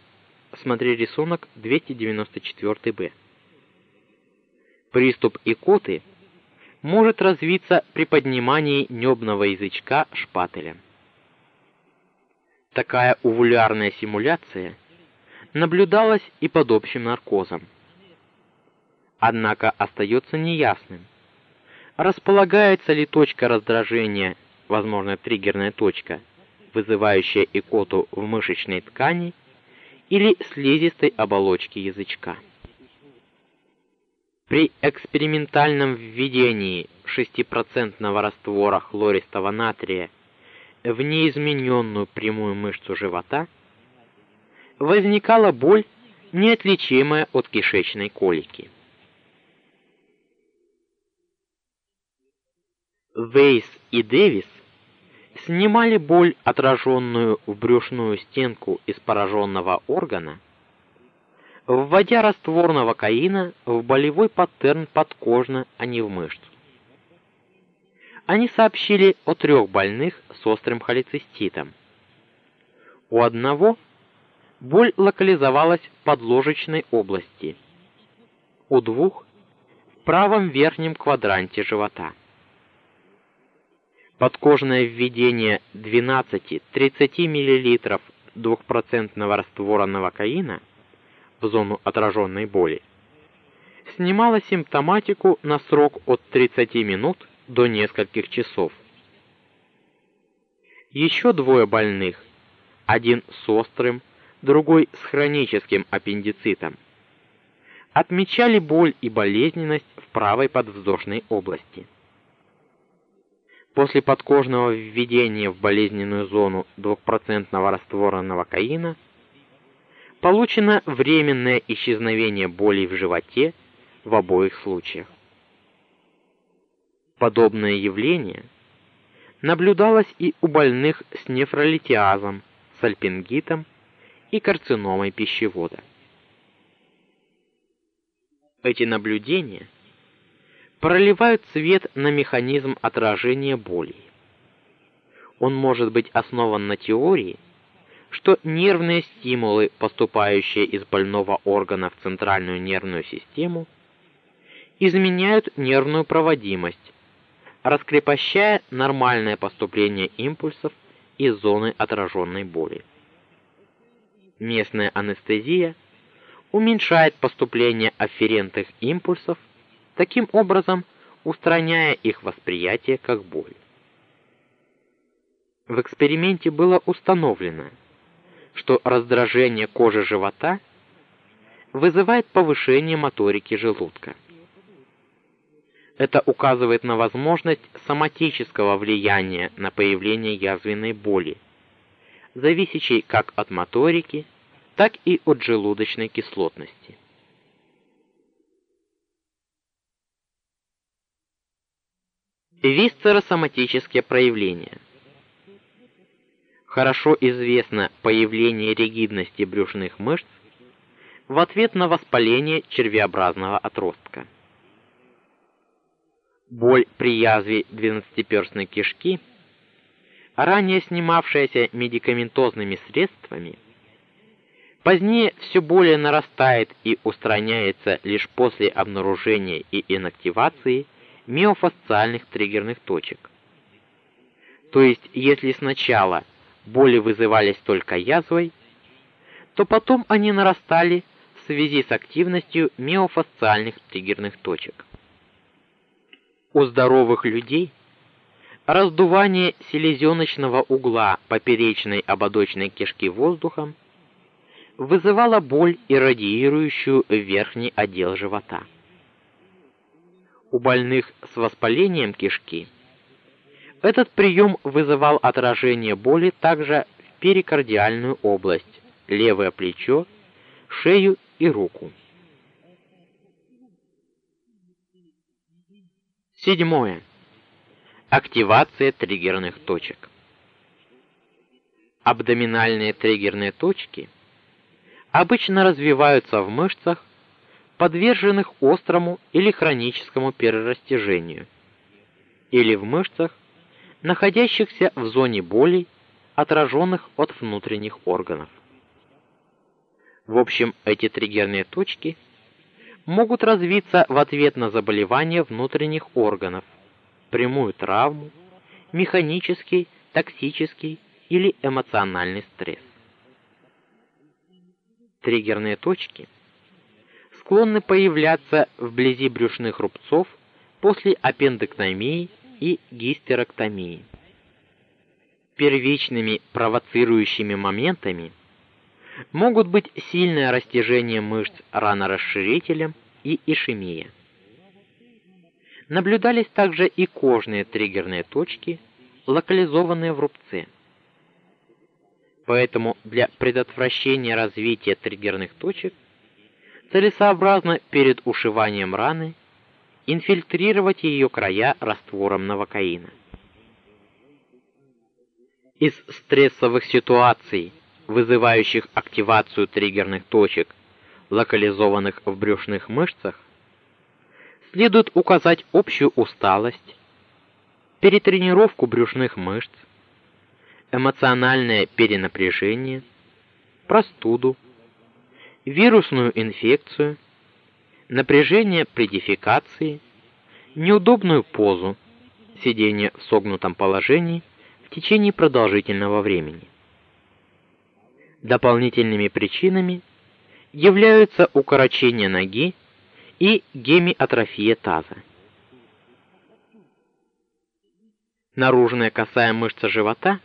Смотри рисунок 294-Б. Приступ икоты может развиться при поднимании небного язычка шпателем. Такая увулярная симуляция наблюдалась и под общим наркозом. Однако остается неясным, располагается ли точка раздражения, возможно, триггерная точка, вызывающая икоту в мышечной ткани или слизистой оболочке язычка. При экспериментальном введении 6% раствора хлористого натрия в неизмененную прямую мышцу живота возникала боль, неотличимая от кишечной колики. Вейс и Дэвис снимали боль, отраженную в брюшную стенку из пораженного органа, вводя раствор новокаина в болевой паттерн подкожно, а не в мышцу. Они сообщили о трех больных с острым холециститом. У одного боль локализовалась в подложечной области, у двух в правом верхнем квадранте живота. Подкожное введение 12-30 мл двухпроцентного раствора новокаина в зону отраженной боли снимало симптоматику на срок от 30 минут до нескольких часов. Еще двое больных, один с острым, другой с хроническим аппендицитом, отмечали боль и болезненность в правой подвздошной области. После подкожного введения в болезненную зону 2% раствора новокаина получено временное исчезновение боли в животе в обоих случаях. Подобное явление наблюдалось и у больных с нефролитиазом, сальпингитом и карциномой пищевода. Эти наблюдения проливают свет на механизм отражения боли. Он может быть основан на теории, что нервные стимулы, поступающие из больного органа в центральную нервную систему, изменяют нервную проводимость, раскрепощая нормальное поступление импульсов из зоны отраженной боли. Местная анестезия уменьшает поступление афферентных импульсов, таким образом устраняя их восприятие как боль. В эксперименте было установлено, что раздражение кожи живота вызывает повышение моторики желудка. Это указывает на возможность соматического влияния на появление язвенной боли, зависящей как от моторики, так и от желудочной кислотности. Висцеросоматические проявления. Хорошо известно появление ригидности брюшных мышц в ответ на воспаление червеобразного отростка. Боль при язве двенадцатиперстной кишки, ранее снимавшаяся медикаментозными средствами, позднее все более нарастает и устраняется лишь после обнаружения и инактивации миофасциальных триггерных точек. То есть, если сначала боли вызывались только язвой, то потом они нарастали в связи с активностью миофасциальных триггерных точек. У здоровых людей раздувание селезеночного угла поперечной ободочной кишки воздухом вызывало боль, иррадиирующую верхний отдел живота. У больных с воспалением кишки этот прием вызывал отражение боли также в перикардиальную область, левое плечо, шею и руку. Седьмое. Активация триггерных точек. Абдоминальные триггерные точки обычно развиваются в мышцах, подверженных острому или хроническому перерастяжению, или в мышцах, находящихся в зоне боли, отраженных от внутренних органов. В общем, эти триггерные точки могут развиться в ответ на заболевания внутренних органов, прямую травму, механический, токсический или эмоциональный стресс. Триггерные точки склонны появляться вблизи брюшных рубцов после аппендэктомии и гистерэктомии. Первичными провоцирующими моментами могут быть сильное растяжение мышц ранорасширителем и ишемия. Наблюдались также и кожные триггерные точки, локализованные в рубце. Поэтому для предотвращения развития триггерных точек целесообразно перед ушиванием раны инфильтрировать ее края раствором новокаина. Из стрессовых ситуаций, вызывающих активацию триггерных точек, локализованных в брюшных мышцах, следует указать общую усталость, перетренировку брюшных мышц, эмоциональное перенапряжение, простуду, вирусную инфекцию, напряжение при дефекации, неудобную позу, сидение в согнутом положении в течение продолжительного времени. Дополнительными причинами являются укорочение ноги и гемиатрофия таза. Наружная косая мышца живота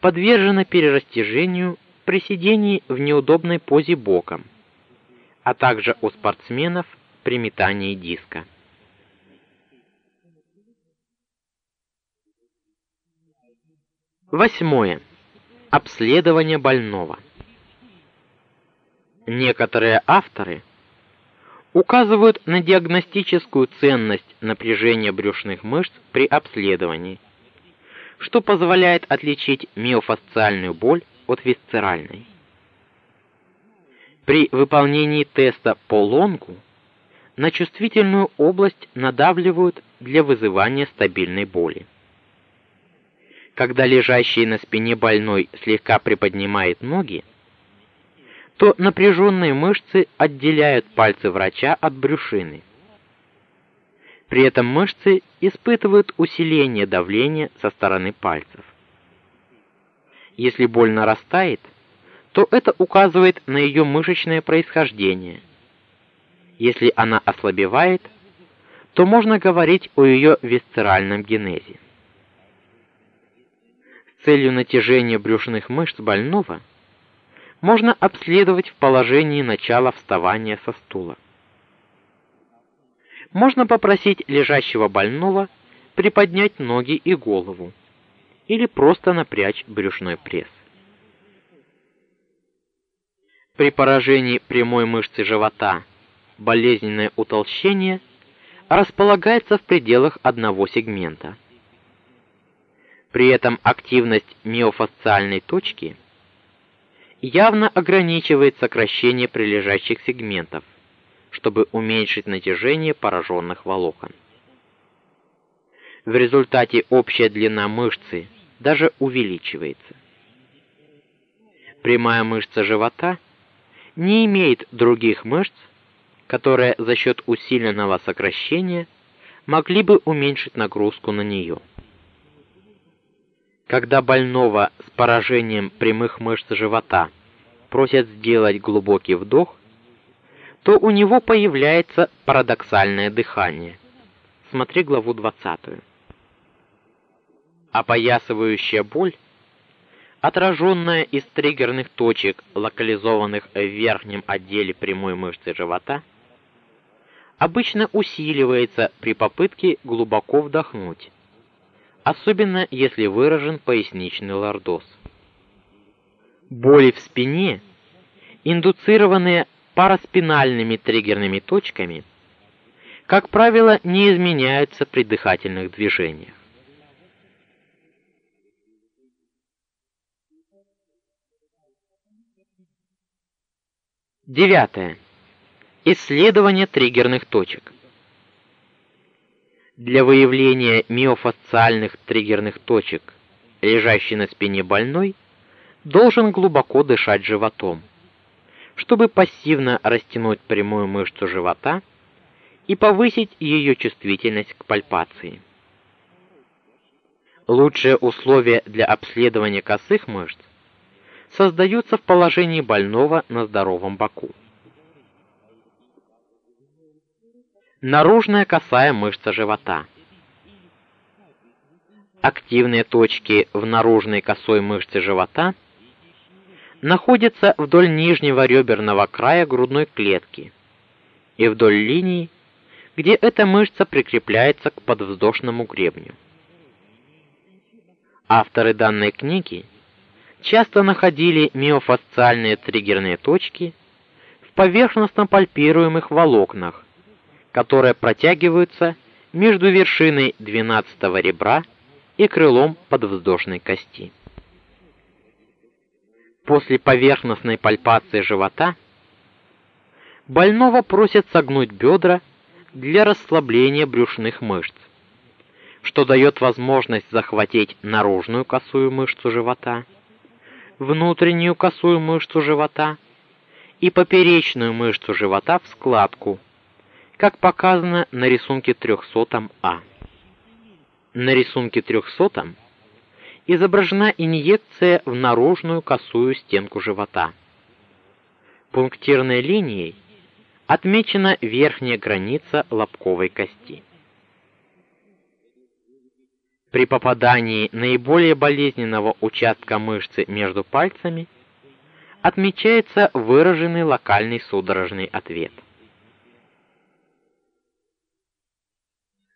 подвержена перерастяжению при сидении в неудобной позе боком, а также у спортсменов при метании диска. Восьмое. Обследование больного. Некоторые авторы указывают на диагностическую ценность напряжения брюшных мышц при обследовании, что позволяет отличить миофасциальную боль от висцеральной. При выполнении теста по лонгу на чувствительную область надавливают для вызывания стабильной боли. Когда лежащий на спине больной слегка приподнимает ноги, то напряженные мышцы отделяют пальцы врача от брюшины. При этом мышцы испытывают усиление давления со стороны пальцев. Если боль нарастает, то это указывает на ее мышечное происхождение. Если она ослабевает, то можно говорить о ее висцеральном генезе. С целью натяжения брюшных мышц больного можно обследовать в положении начала вставания со стула. Можно попросить лежащего больного приподнять ноги и голову или просто напрячь брюшной пресс. При поражении прямой мышцы живота болезненное утолщение располагается в пределах одного сегмента. При этом активность миофасциальной точки явно ограничивает сокращение прилежащих сегментов, чтобы уменьшить натяжение пораженных волокон. В результате общая длина мышцы даже увеличивается. Прямая мышца живота не имеет других мышц, которые за счет усиленного сокращения могли бы уменьшить нагрузку на нее. Когда больного с поражением прямых мышц живота просят сделать глубокий вдох, то у него появляется парадоксальное дыхание. Смотри главу 20. Опоясывающая боль, отраженная из триггерных точек, локализованных в верхнем отделе прямой мышцы живота, обычно усиливается при попытке глубоко вдохнуть особенно если выражен поясничный лордоз. Боли в спине, индуцированные параспинальными триггерными точками, как правило, не изменяются при дыхательных движениях. Девятое. Исследование триггерных точек. Для выявления миофасциальных триггерных точек, лежащий на спине больной должен глубоко дышать животом, чтобы пассивно растянуть прямую мышцу живота и повысить ее чувствительность к пальпации. Лучшие условия для обследования косых мышц создаются в положении больного на здоровом боку. Наружная косая мышца живота. Активные точки в наружной косой мышце живота находятся вдоль нижнего реберного края грудной клетки и вдоль линии, где эта мышца прикрепляется к подвздошному гребню. Авторы данной книги часто находили миофасциальные триггерные точки в поверхностно пальпируемых волокнах которые протягиваются между вершиной двенадцатого ребра и крылом подвздошной кости. После поверхностной пальпации живота больного просят согнуть бедра для расслабления брюшных мышц, что дает возможность захватить наружную косую мышцу живота, внутреннюю косую мышцу живота и поперечную мышцу живота в складку как показано на рисунке 300А. На рисунке 300 изображена инъекция в наружную косую стенку живота. Пунктирной линией отмечена верхняя граница лобковой кости. При попадании наиболее болезненного участка мышцы между пальцами отмечается выраженный локальный судорожный ответ.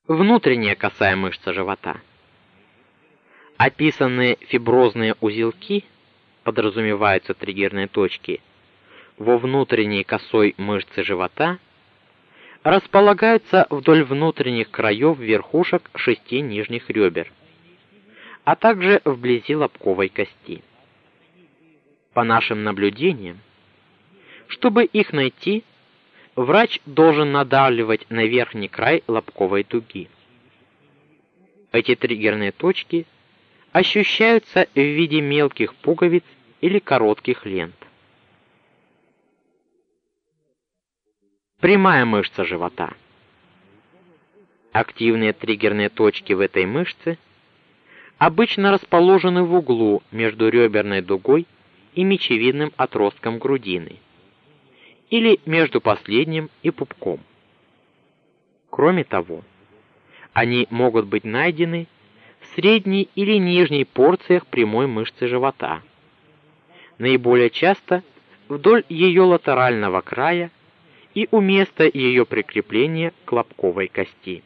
внутренняя косая мышца живота. Описанные фиброзные узелки подразумеваются триггерные точки во внутренней косой мышце живота располагаются вдоль внутренних краев верхушек шести нижних ребер, а также вблизи лобковой кости. По нашим наблюдениям, чтобы их найти, врач должен надавливать на верхний край лобковой дуги. Эти триггерные точки ощущаются в виде мелких пуговиц или коротких лент. Прямая мышца живота. Активные триггерные точки в этой мышце обычно расположены в углу между реберной дугой и мечевидным отростком грудины или между последним и пупком. Кроме того, они могут быть найдены в средней или нижней порциях прямой мышцы живота. Наиболее часто вдоль ее латерального края и у места ее прикрепления к лобковой кости.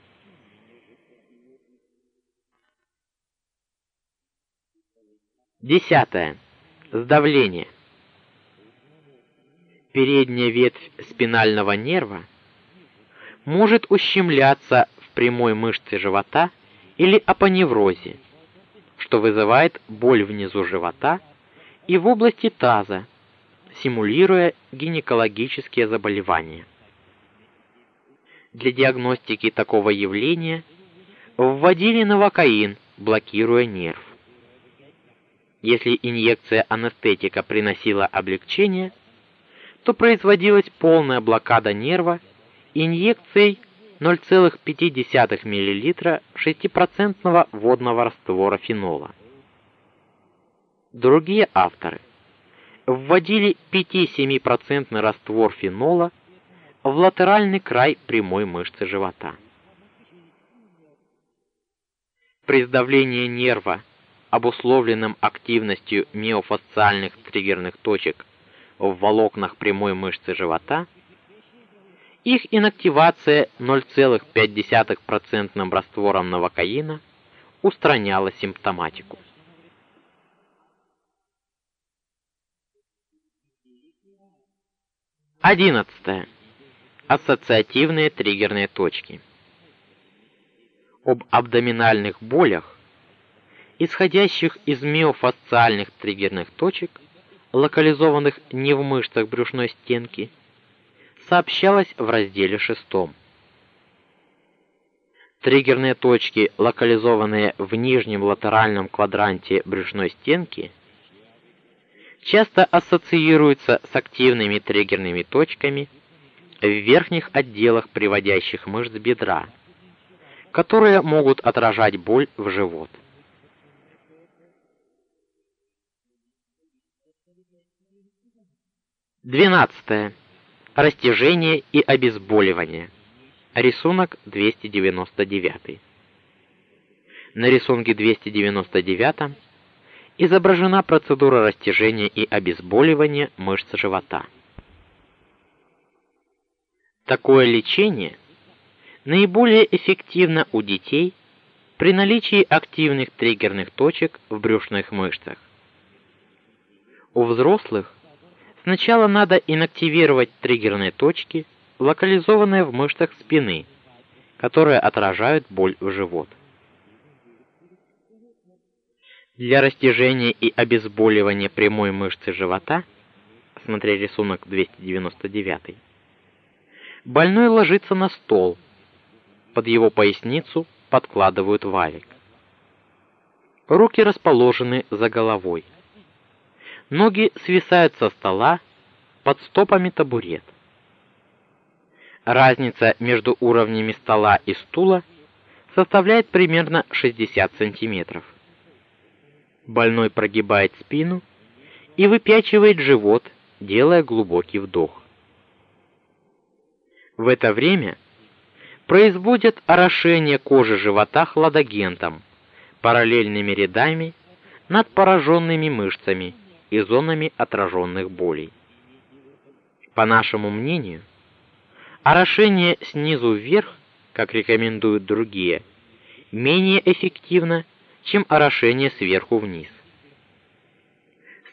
Десятое. Сдавление. Передняя ветвь спинального нерва может ущемляться в прямой мышце живота или апоневрозе, что вызывает боль внизу живота и в области таза, симулируя гинекологические заболевания. Для диагностики такого явления вводили новокаин, блокируя нерв. Если инъекция анестетика приносила облегчение, то производилась полная блокада нерва инъекцией 0,5 мл 6% водного раствора фенола. Другие авторы вводили 5-7% раствор фенола в латеральный край прямой мышцы живота. При сдавлении нерва, обусловленном активностью миофасциальных триггерных точек в волокнах прямой мышцы живота, их инактивация 0,5% раствором новокаина устраняла симптоматику. Одиннадцатое. Ассоциативные триггерные точки. Об абдоминальных болях, исходящих из миофасциальных триггерных точек, локализованных не в мышцах брюшной стенки, сообщалось в разделе шестом. Триггерные точки, локализованные в нижнем латеральном квадранте брюшной стенки, часто ассоциируются с активными триггерными точками в верхних отделах приводящих мышц бедра, которые могут отражать боль в живот. Двенадцатое. Растяжение и обезболивание. Рисунок 299. На рисунке 299 изображена процедура растяжения и обезболивания мышц живота. Такое лечение наиболее эффективно у детей при наличии активных триггерных точек в брюшных мышцах. У взрослых сначала надо инактивировать триггерные точки, локализованные в мышцах спины, которые отражают боль в живот. Для растяжения и обезболивания прямой мышцы живота, смотри рисунок 299. Больной ложится на стол. Под его поясницу подкладывают валик. Руки расположены за головой. Ноги свисают со стола под стопами табурет. Разница между уровнями стола и стула составляет примерно 60 сантиметров. Больной прогибает спину и выпячивает живот, делая глубокий вдох. В это время производят орошение кожи живота хладагентом, параллельными рядами над пораженными мышцами и зонами отраженных болей. По нашему мнению, орошение снизу вверх, как рекомендуют другие, менее эффективно, чем орошение сверху вниз.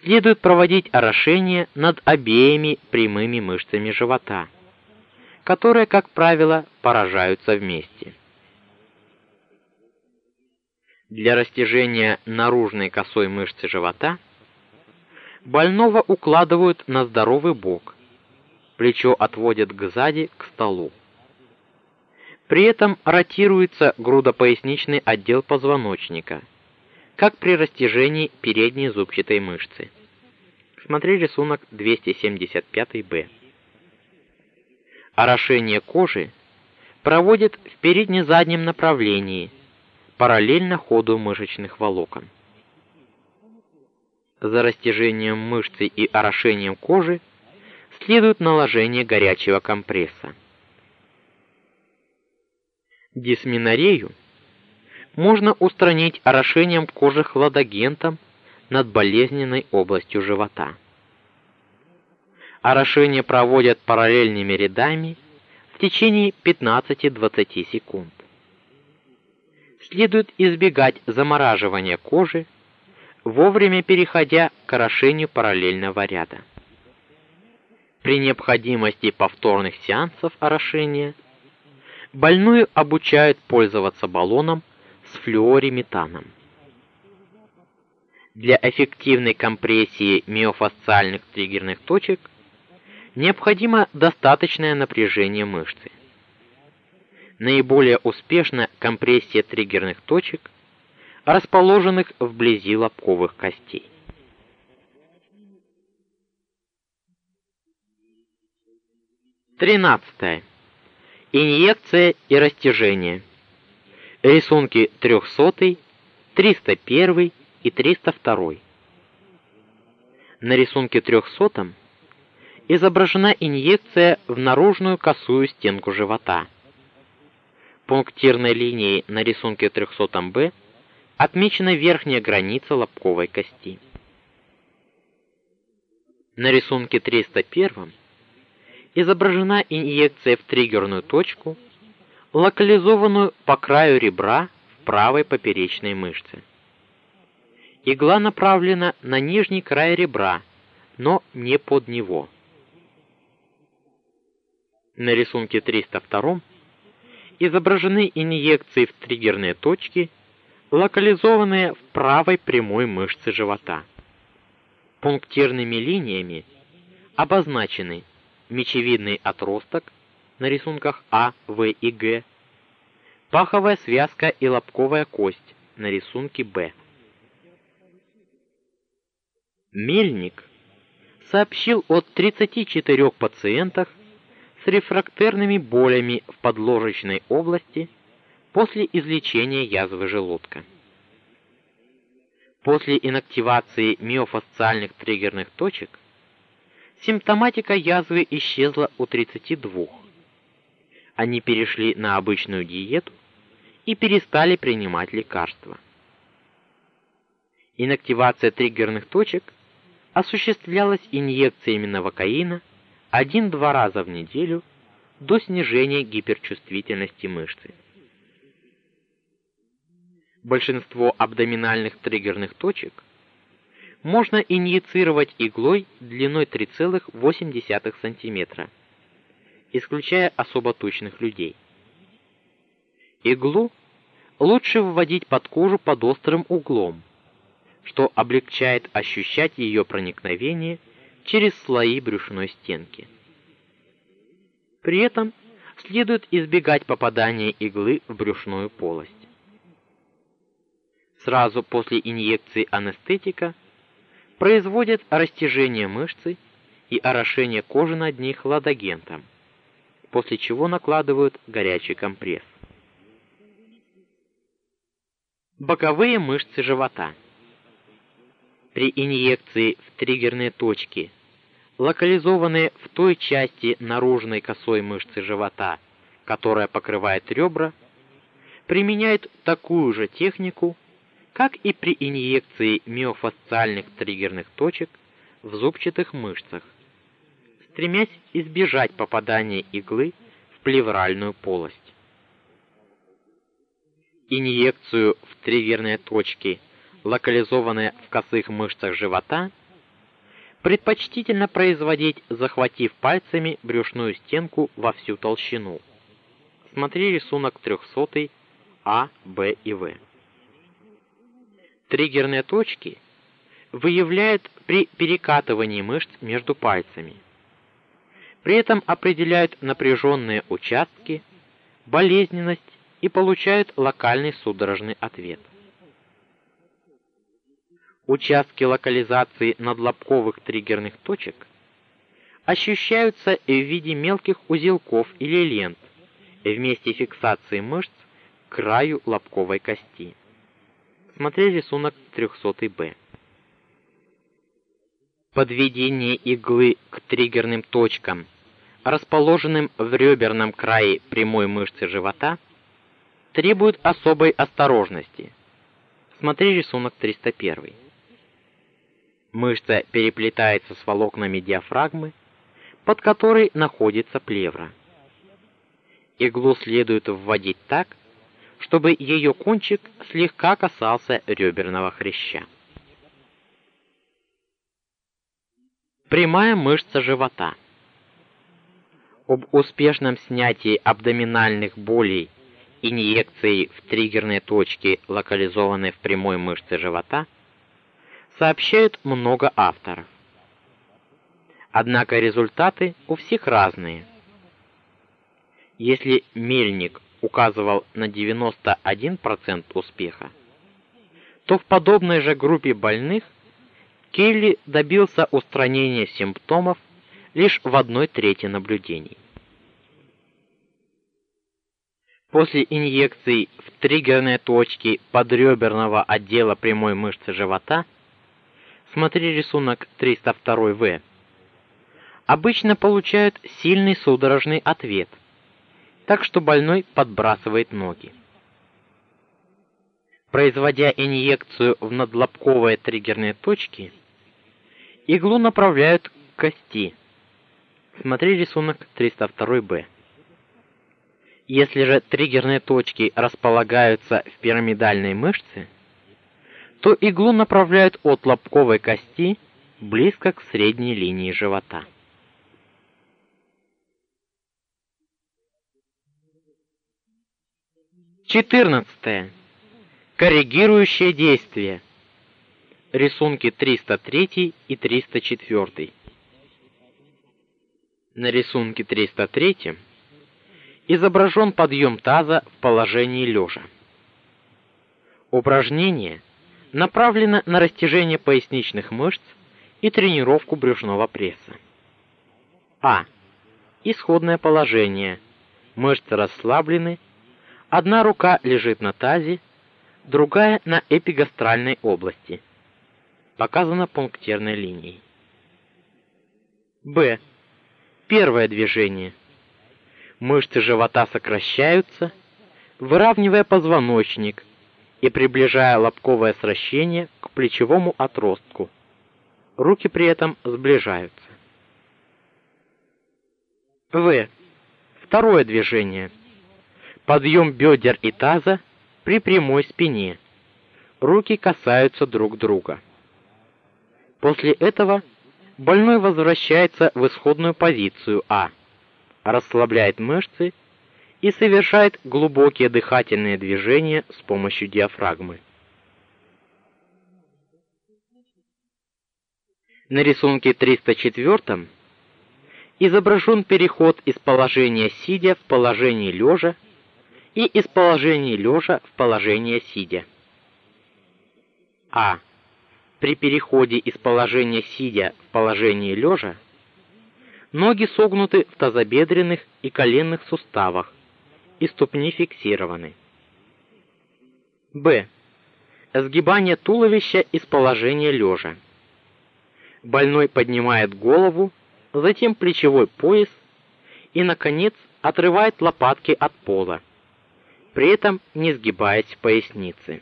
Следует проводить орошение над обеими прямыми мышцами живота, которые, как правило, поражаются вместе. Для растяжения наружной косой мышцы живота больного укладывают на здоровый бок. Плечо отводят кзади к столу. При этом ротируется грудопоясничный отдел позвоночника, как при растяжении передней зубчатой мышцы. Смотри рисунок 275-Б. Орошение кожи проводят в передне-заднем направлении, параллельно ходу мышечных волокон. За растяжением мышцы и орошением кожи следует наложение горячего компресса. Дисменорею можно устранить орошением кожи хладагентом над болезненной областью живота. Орошение проводят параллельными рядами в течение 15-20 секунд. Следует избегать замораживания кожи, вовремя переходя к орошению параллельного ряда. При необходимости повторных сеансов орошения больную обучают пользоваться баллоном с флюориметаном. Для эффективной компрессии миофасциальных триггерных точек необходимо достаточное напряжение мышцы. Наиболее успешна компрессия триггерных точек, расположенных вблизи лобковых костей. Тринадцатое. Инъекция и растяжение. Рисунки 300, 301 и 302. На рисунке 300 изображена инъекция в наружную косую стенку живота. Пунктирной линией на рисунке 300-Б отмечена верхняя граница лобковой кости. На рисунке 301 изображена инъекция в триггерную точку, локализованную по краю ребра в правой поперечной мышце. Игла направлена на нижний край ребра, но не под него. На рисунке 302 изображены инъекции в триггерные точки, локализованные в правой прямой мышце живота. Пунктирными линиями обозначены мечевидный отросток на рисунках А, В и Г, паховая связка и лобковая кость на рисунке Б. Мельник сообщил о 34 пациентах с рефрактерными болями в подложечной области после излечения язвы желудка. После инактивации миофасциальных триггерных точек Симптоматика язвы исчезла у 32. Они перешли на обычную диету и перестали принимать лекарства. Инактивация триггерных точек осуществлялась инъекциями новокаина 1-2 раза в неделю до снижения гиперчувствительности мышцы. Большинство абдоминальных триггерных точек можно инъецировать иглой длиной 3,8 см, исключая особо тучных людей. Иглу лучше вводить под кожу под острым углом, что облегчает ощущать ее проникновение через слои брюшной стенки. При этом следует избегать попадания иглы в брюшную полость. Сразу после инъекции анестетика производят растяжение мышцы и орошение кожи над ней хладагентом, после чего накладывают горячий компресс. Боковые мышцы живота. При инъекции в триггерные точки, локализованные в той части наружной косой мышцы живота, которая покрывает ребра, применяют такую же технику, как и при инъекции миофасциальных триггерных точек в зубчатых мышцах, стремясь избежать попадания иглы в плевральную полость. Инъекцию в триггерные точки, локализованные в косых мышцах живота, предпочтительно производить, захватив пальцами брюшную стенку во всю толщину. Смотри рисунок 300 А, Б и В. Триггерные точки выявляют при перекатывании мышц между пальцами. При этом определяют напряженные участки, болезненность и получают локальный судорожный ответ. Участки локализации надлобковых триггерных точек ощущаются в виде мелких узелков или лент в месте фиксации мышц к краю лобковой кости. Смотри рисунок 300-Б. Подведение иглы к триггерным точкам, расположенным в реберном крае прямой мышцы живота, требует особой осторожности. Смотри рисунок 301. Мышца переплетается с волокнами диафрагмы, под которой находится плевра. Иглу следует вводить так, чтобы ее кончик слегка касался реберного хряща. Прямая мышца живота. Об успешном снятии абдоминальных болей инъекцией в триггерные точки, локализованные в прямой мышце живота, сообщают много авторов. Однако результаты у всех разные. Если Мельник указывал на 91% успеха, то в подобной же группе больных Келли добился устранения симптомов лишь в одной трети наблюдений. После инъекций в триггерные точки подреберного отдела прямой мышцы живота, смотри рисунок 302В, обычно получают сильный судорожный ответ, так что больной подбрасывает ноги. Производя инъекцию в надлобковые триггерные точки, Иглу направляют к кости. Смотри рисунок 302-Б. Если же триггерные точки располагаются в пирамидальной мышце, то иглу направляют от лобковой кости близко к средней линии живота. Четырнадцатое. Коррегирующее действие рисунки 303 и 304. На рисунке 303 изображен подъем таза в положении лежа. Упражнение направлено на растяжение поясничных мышц и тренировку брюшного пресса. А. Исходное положение. Мышцы расслаблены. Одна рука лежит на тазе, другая на эпигастральной области показано пунктирной линией. Б. Первое движение. Мышцы живота сокращаются, выравнивая позвоночник и приближая лобковое сращение к плечевому отростку. Руки при этом сближаются. В. Второе движение. Подъем бедер и таза при прямой спине. Руки касаются друг друга. После этого больной возвращается в исходную позицию А, расслабляет мышцы и совершает глубокие дыхательные движения с помощью диафрагмы. На рисунке 304 изображен переход из положения сидя в положение лежа и из положения лежа в положение сидя. А. При переходе из положения сидя в положение лежа ноги согнуты в тазобедренных и коленных суставах и ступни фиксированы. Б. Сгибание туловища из положения лежа. Больной поднимает голову, затем плечевой пояс и наконец отрывает лопатки от пола, при этом не сгибаясь в пояснице.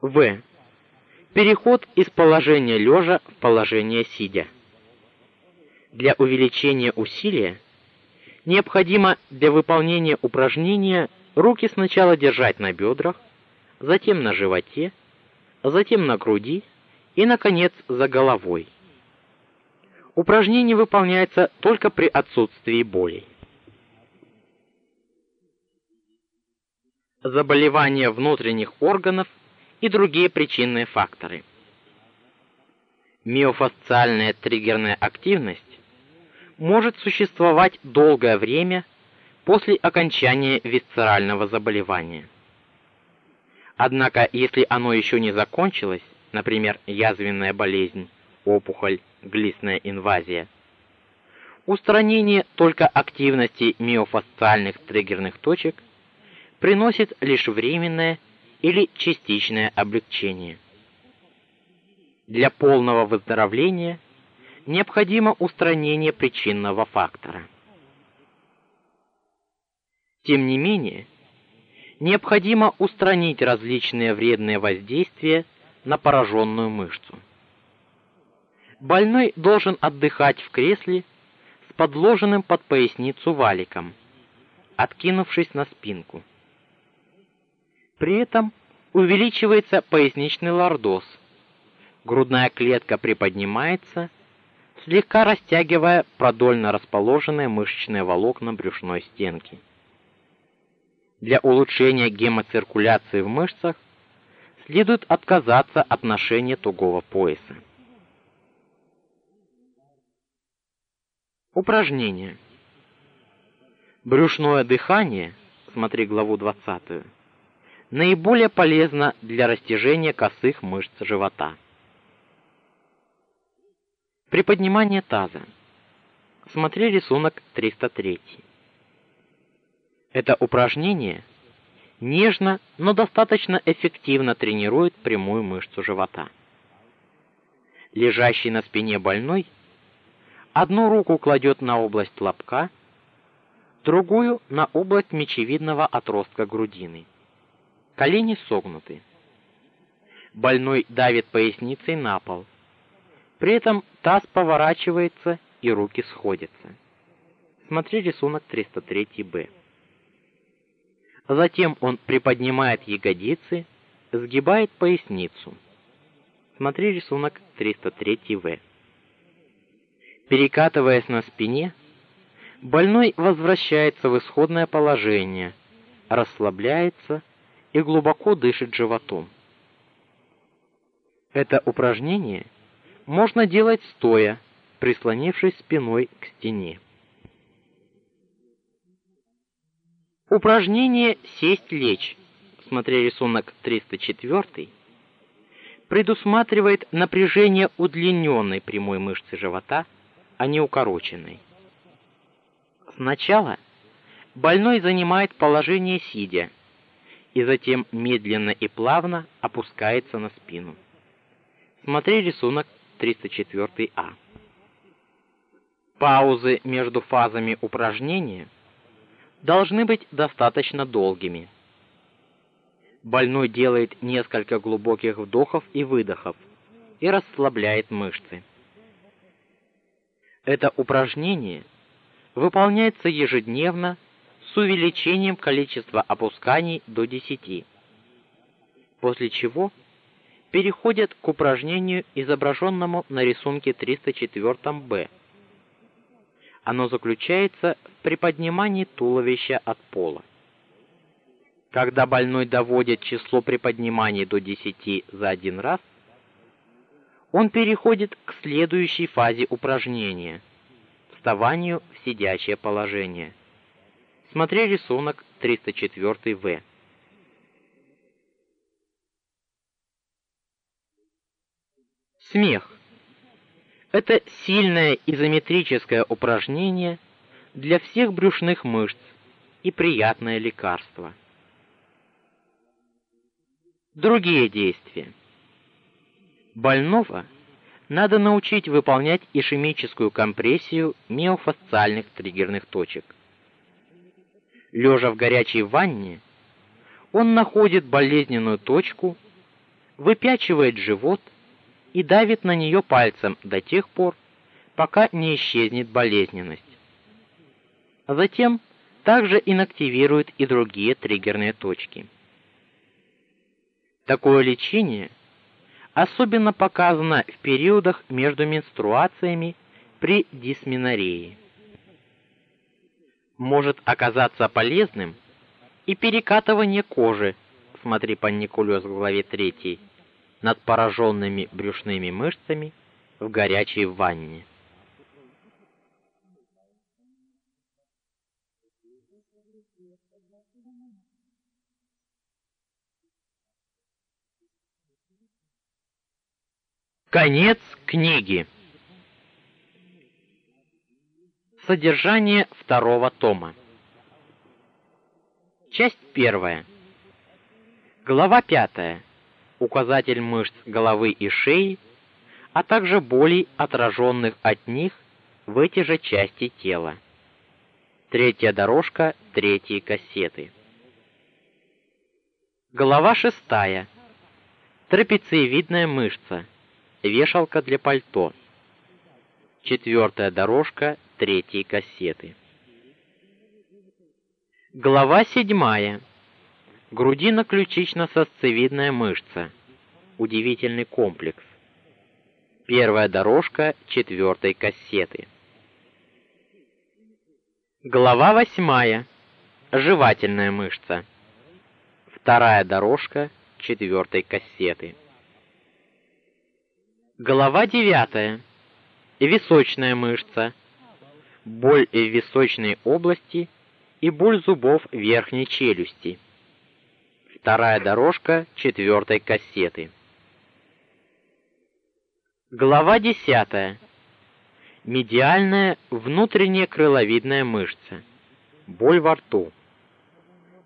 В. Переход из положения лежа в положение сидя. Для увеличения усилия необходимо для выполнения упражнения руки сначала держать на бедрах, затем на животе, затем на груди и наконец за головой. Упражнение выполняется только при отсутствии боли. Заболевания внутренних органов и другие причинные факторы. Миофасциальная триггерная активность может существовать долгое время после окончания висцерального заболевания. Однако, если оно еще не закончилось, например, язвенная болезнь, опухоль, глистная инвазия, устранение только активности миофасциальных триггерных точек приносит лишь временное или частичное облегчение. Для полного выздоровления необходимо устранение причинного фактора. Тем не менее, необходимо устранить различные вредные воздействия на пораженную мышцу. Больной должен отдыхать в кресле с подложенным под поясницу валиком, откинувшись на спинку. При этом увеличивается поясничный лордоз. Грудная клетка приподнимается, слегка растягивая продольно расположенные мышечные волокна брюшной стенки. Для улучшения гемоциркуляции в мышцах следует отказаться от ношения тугого пояса. Упражнение. Брюшное дыхание, смотри главу 20, наиболее полезно для растяжения косых мышц живота. Приподнимание таза. Смотри рисунок 303. Это упражнение нежно, но достаточно эффективно тренирует прямую мышцу живота. Лежащий на спине больной одну руку кладет на область лобка, другую на область мечевидного отростка грудины. Колени согнуты. Больной давит поясницей на пол. При этом таз поворачивается и руки сходятся. Смотри рисунок 303-Б. Затем он приподнимает ягодицы, сгибает поясницу. Смотри рисунок 303-В. Перекатываясь на спине, больной возвращается в исходное положение, расслабляется и глубоко дышит животом. Это упражнение можно делать стоя, прислонившись спиной к стене. Упражнение сесть-лечь, смотря рисунок 304, предусматривает напряжение удлиненной прямой мышцы живота, а не укороченной. Сначала больной занимает положение сидя, и затем медленно и плавно опускается на спину. Смотри рисунок 304А. Паузы между фазами упражнения должны быть достаточно долгими. Больной делает несколько глубоких вдохов и выдохов и расслабляет мышцы. Это упражнение выполняется ежедневно с увеличением количества опусканий до 10. После чего переходят к упражнению, изображенному на рисунке 304-Б. Оно заключается в приподнимании туловища от пола. Когда больной доводит число приподниманий до 10 за один раз, он переходит к следующей фазе упражнения вставанию в сидячее положение. Смотри рисунок 304В. Смех. Это сильное изометрическое упражнение для всех брюшных мышц и приятное лекарство. Другие действия. Больного надо научить выполнять ишемическую компрессию миофасциальных триггерных точек. Лежа в горячей ванне, он находит болезненную точку, выпячивает живот и давит на нее пальцем до тех пор, пока не исчезнет болезненность. А затем также инактивирует и другие триггерные точки. Такое лечение особенно показано в периодах между менструациями при дисменорее может оказаться полезным и перекатывание кожи, смотри паникулез в главе 3, над пораженными брюшными мышцами в горячей ванне. Конец книги. Содержание второго тома. Часть первая. Глава пятая. Указатель мышц головы и шеи а также болей, отраженных от них в эти же части тела. Третья дорожка третьей кассеты. Голова шестая. Трапециевидная мышца. Вешалка для пальто. Четвертая дорожка третьей кассеты. Глава седьмая. Грудино-ключично-сосцевидная мышца. Удивительный комплекс. Первая дорожка четвертой кассеты. Глава восьмая. Жевательная мышца. Вторая дорожка четвертой кассеты. Глава девятая. Височная мышца. Боль в височной области и боль зубов верхней челюсти. Вторая дорожка четвертой кассеты. Глава 10. Медиальная внутренняя крыловидная мышца. Боль во рту.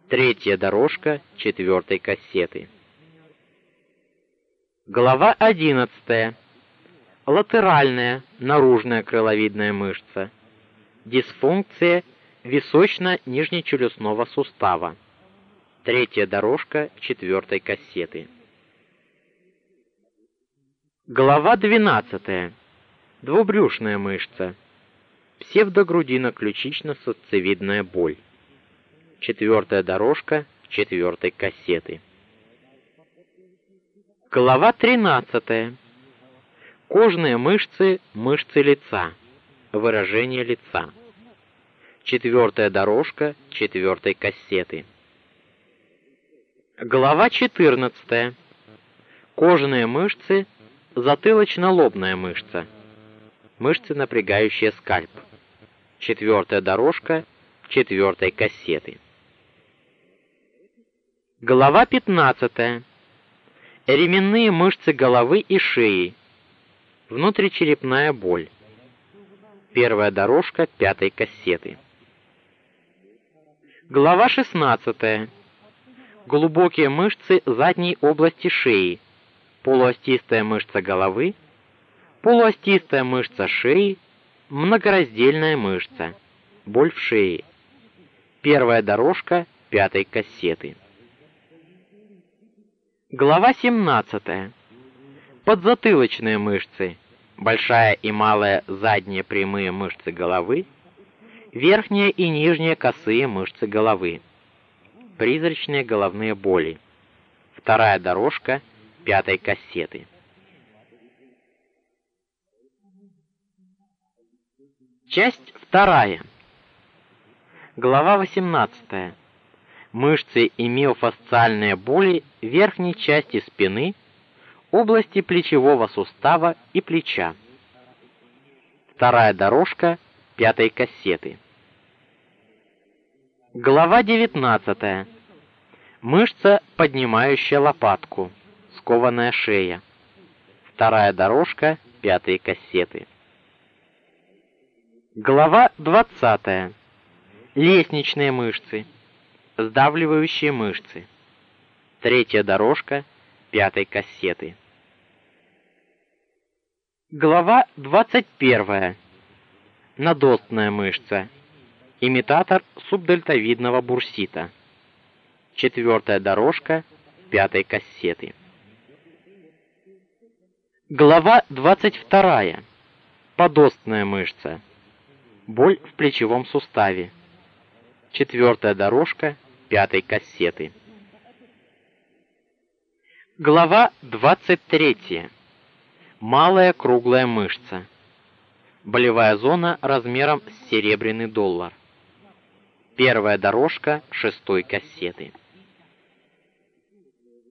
Третья дорожка четвертой кассеты. Глава 11. Латеральная наружная крыловидная мышца. Дисфункция височно-нижнечелюстного сустава. Третья дорожка четвертой кассеты. Глава 12. Двубрюшная мышца. Псевдогрудино-ключично-сосцевидная боль. Четвертая дорожка четвертой кассеты. Глава 13. Кожные мышцы, мышцы лица. Выражение лица. Четвертая дорожка четвертой кассеты. Глава 14. Кожные мышцы, Затылочно-лобная мышца. Мышцы, напрягающие скальп. Четвертая дорожка четвертой кассеты. Глава 15. Ременные мышцы головы и шеи. Внутричерепная боль. Первая дорожка пятой кассеты. Глава 16. Глубокие мышцы задней области шеи полуостистая мышца головы, полуостистая мышца шеи, многораздельная мышца, боль в шее. Первая дорожка пятой кассеты. Глава 17. Подзатылочные мышцы, большая и малая задние прямые мышцы головы, верхняя и нижняя косые мышцы головы, призрачные головные боли. Вторая дорожка пятой кассеты. Часть вторая. Глава 18. Мышцы и миофасциальные боли верхней части спины, области плечевого сустава и плеча. Вторая дорожка пятой кассеты. Глава 19. Мышца, поднимающая лопатку скованная шея. Вторая дорожка пятые кассеты. Глава 20. Лестничные мышцы. Сдавливающие мышцы. Третья дорожка пятой кассеты. Глава 21. Надостная мышца. Имитатор субдельтовидного бурсита. Четвертая дорожка пятой кассеты. Глава 22. Подостная мышца. Боль в плечевом суставе. Четвертая дорожка пятой кассеты. Глава 23. Малая круглая мышца. Болевая зона размером с серебряный доллар. Первая дорожка шестой кассеты.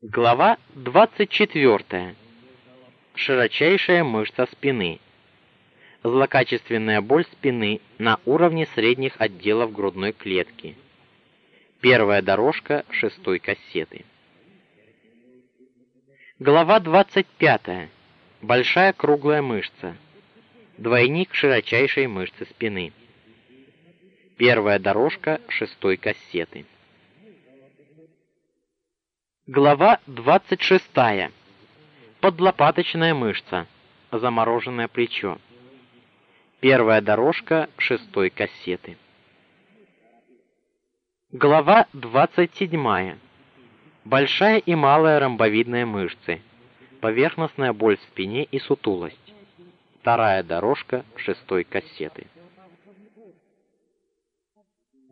Глава 24 широчайшая мышца спины. Злокачественная боль спины на уровне средних отделов грудной клетки. Первая дорожка шестой кассеты. Глава 25. Большая круглая мышца. Двойник широчайшей мышцы спины. Первая дорожка шестой кассеты. Глава 26 подлопаточная мышца, замороженное плечо. Первая дорожка шестой кассеты. Глава 27. Большая и малая ромбовидные мышцы. Поверхностная боль в спине и сутулость. Вторая дорожка шестой кассеты.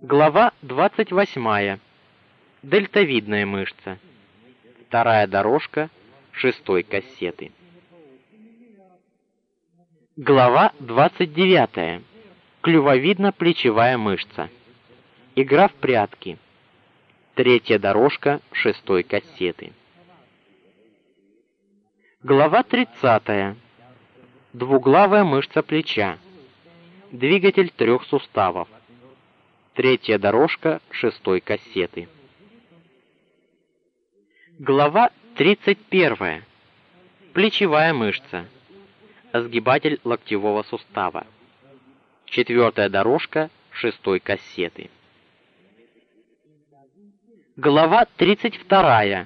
Глава 28. Дельтовидная мышца. Вторая дорожка шестой кассеты. Глава 29. Клювовидно-плечевая мышца. Игра в прятки. Третья дорожка шестой кассеты. Глава 30. Двуглавая мышца плеча. Двигатель трех суставов. Третья дорожка шестой кассеты. Глава 31. Плечевая мышца. Сгибатель локтевого сустава. Четвертая дорожка шестой кассеты. Глава 32.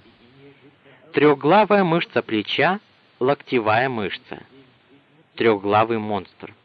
Трехглавая мышца плеча, локтевая мышца. Трехглавый монстр.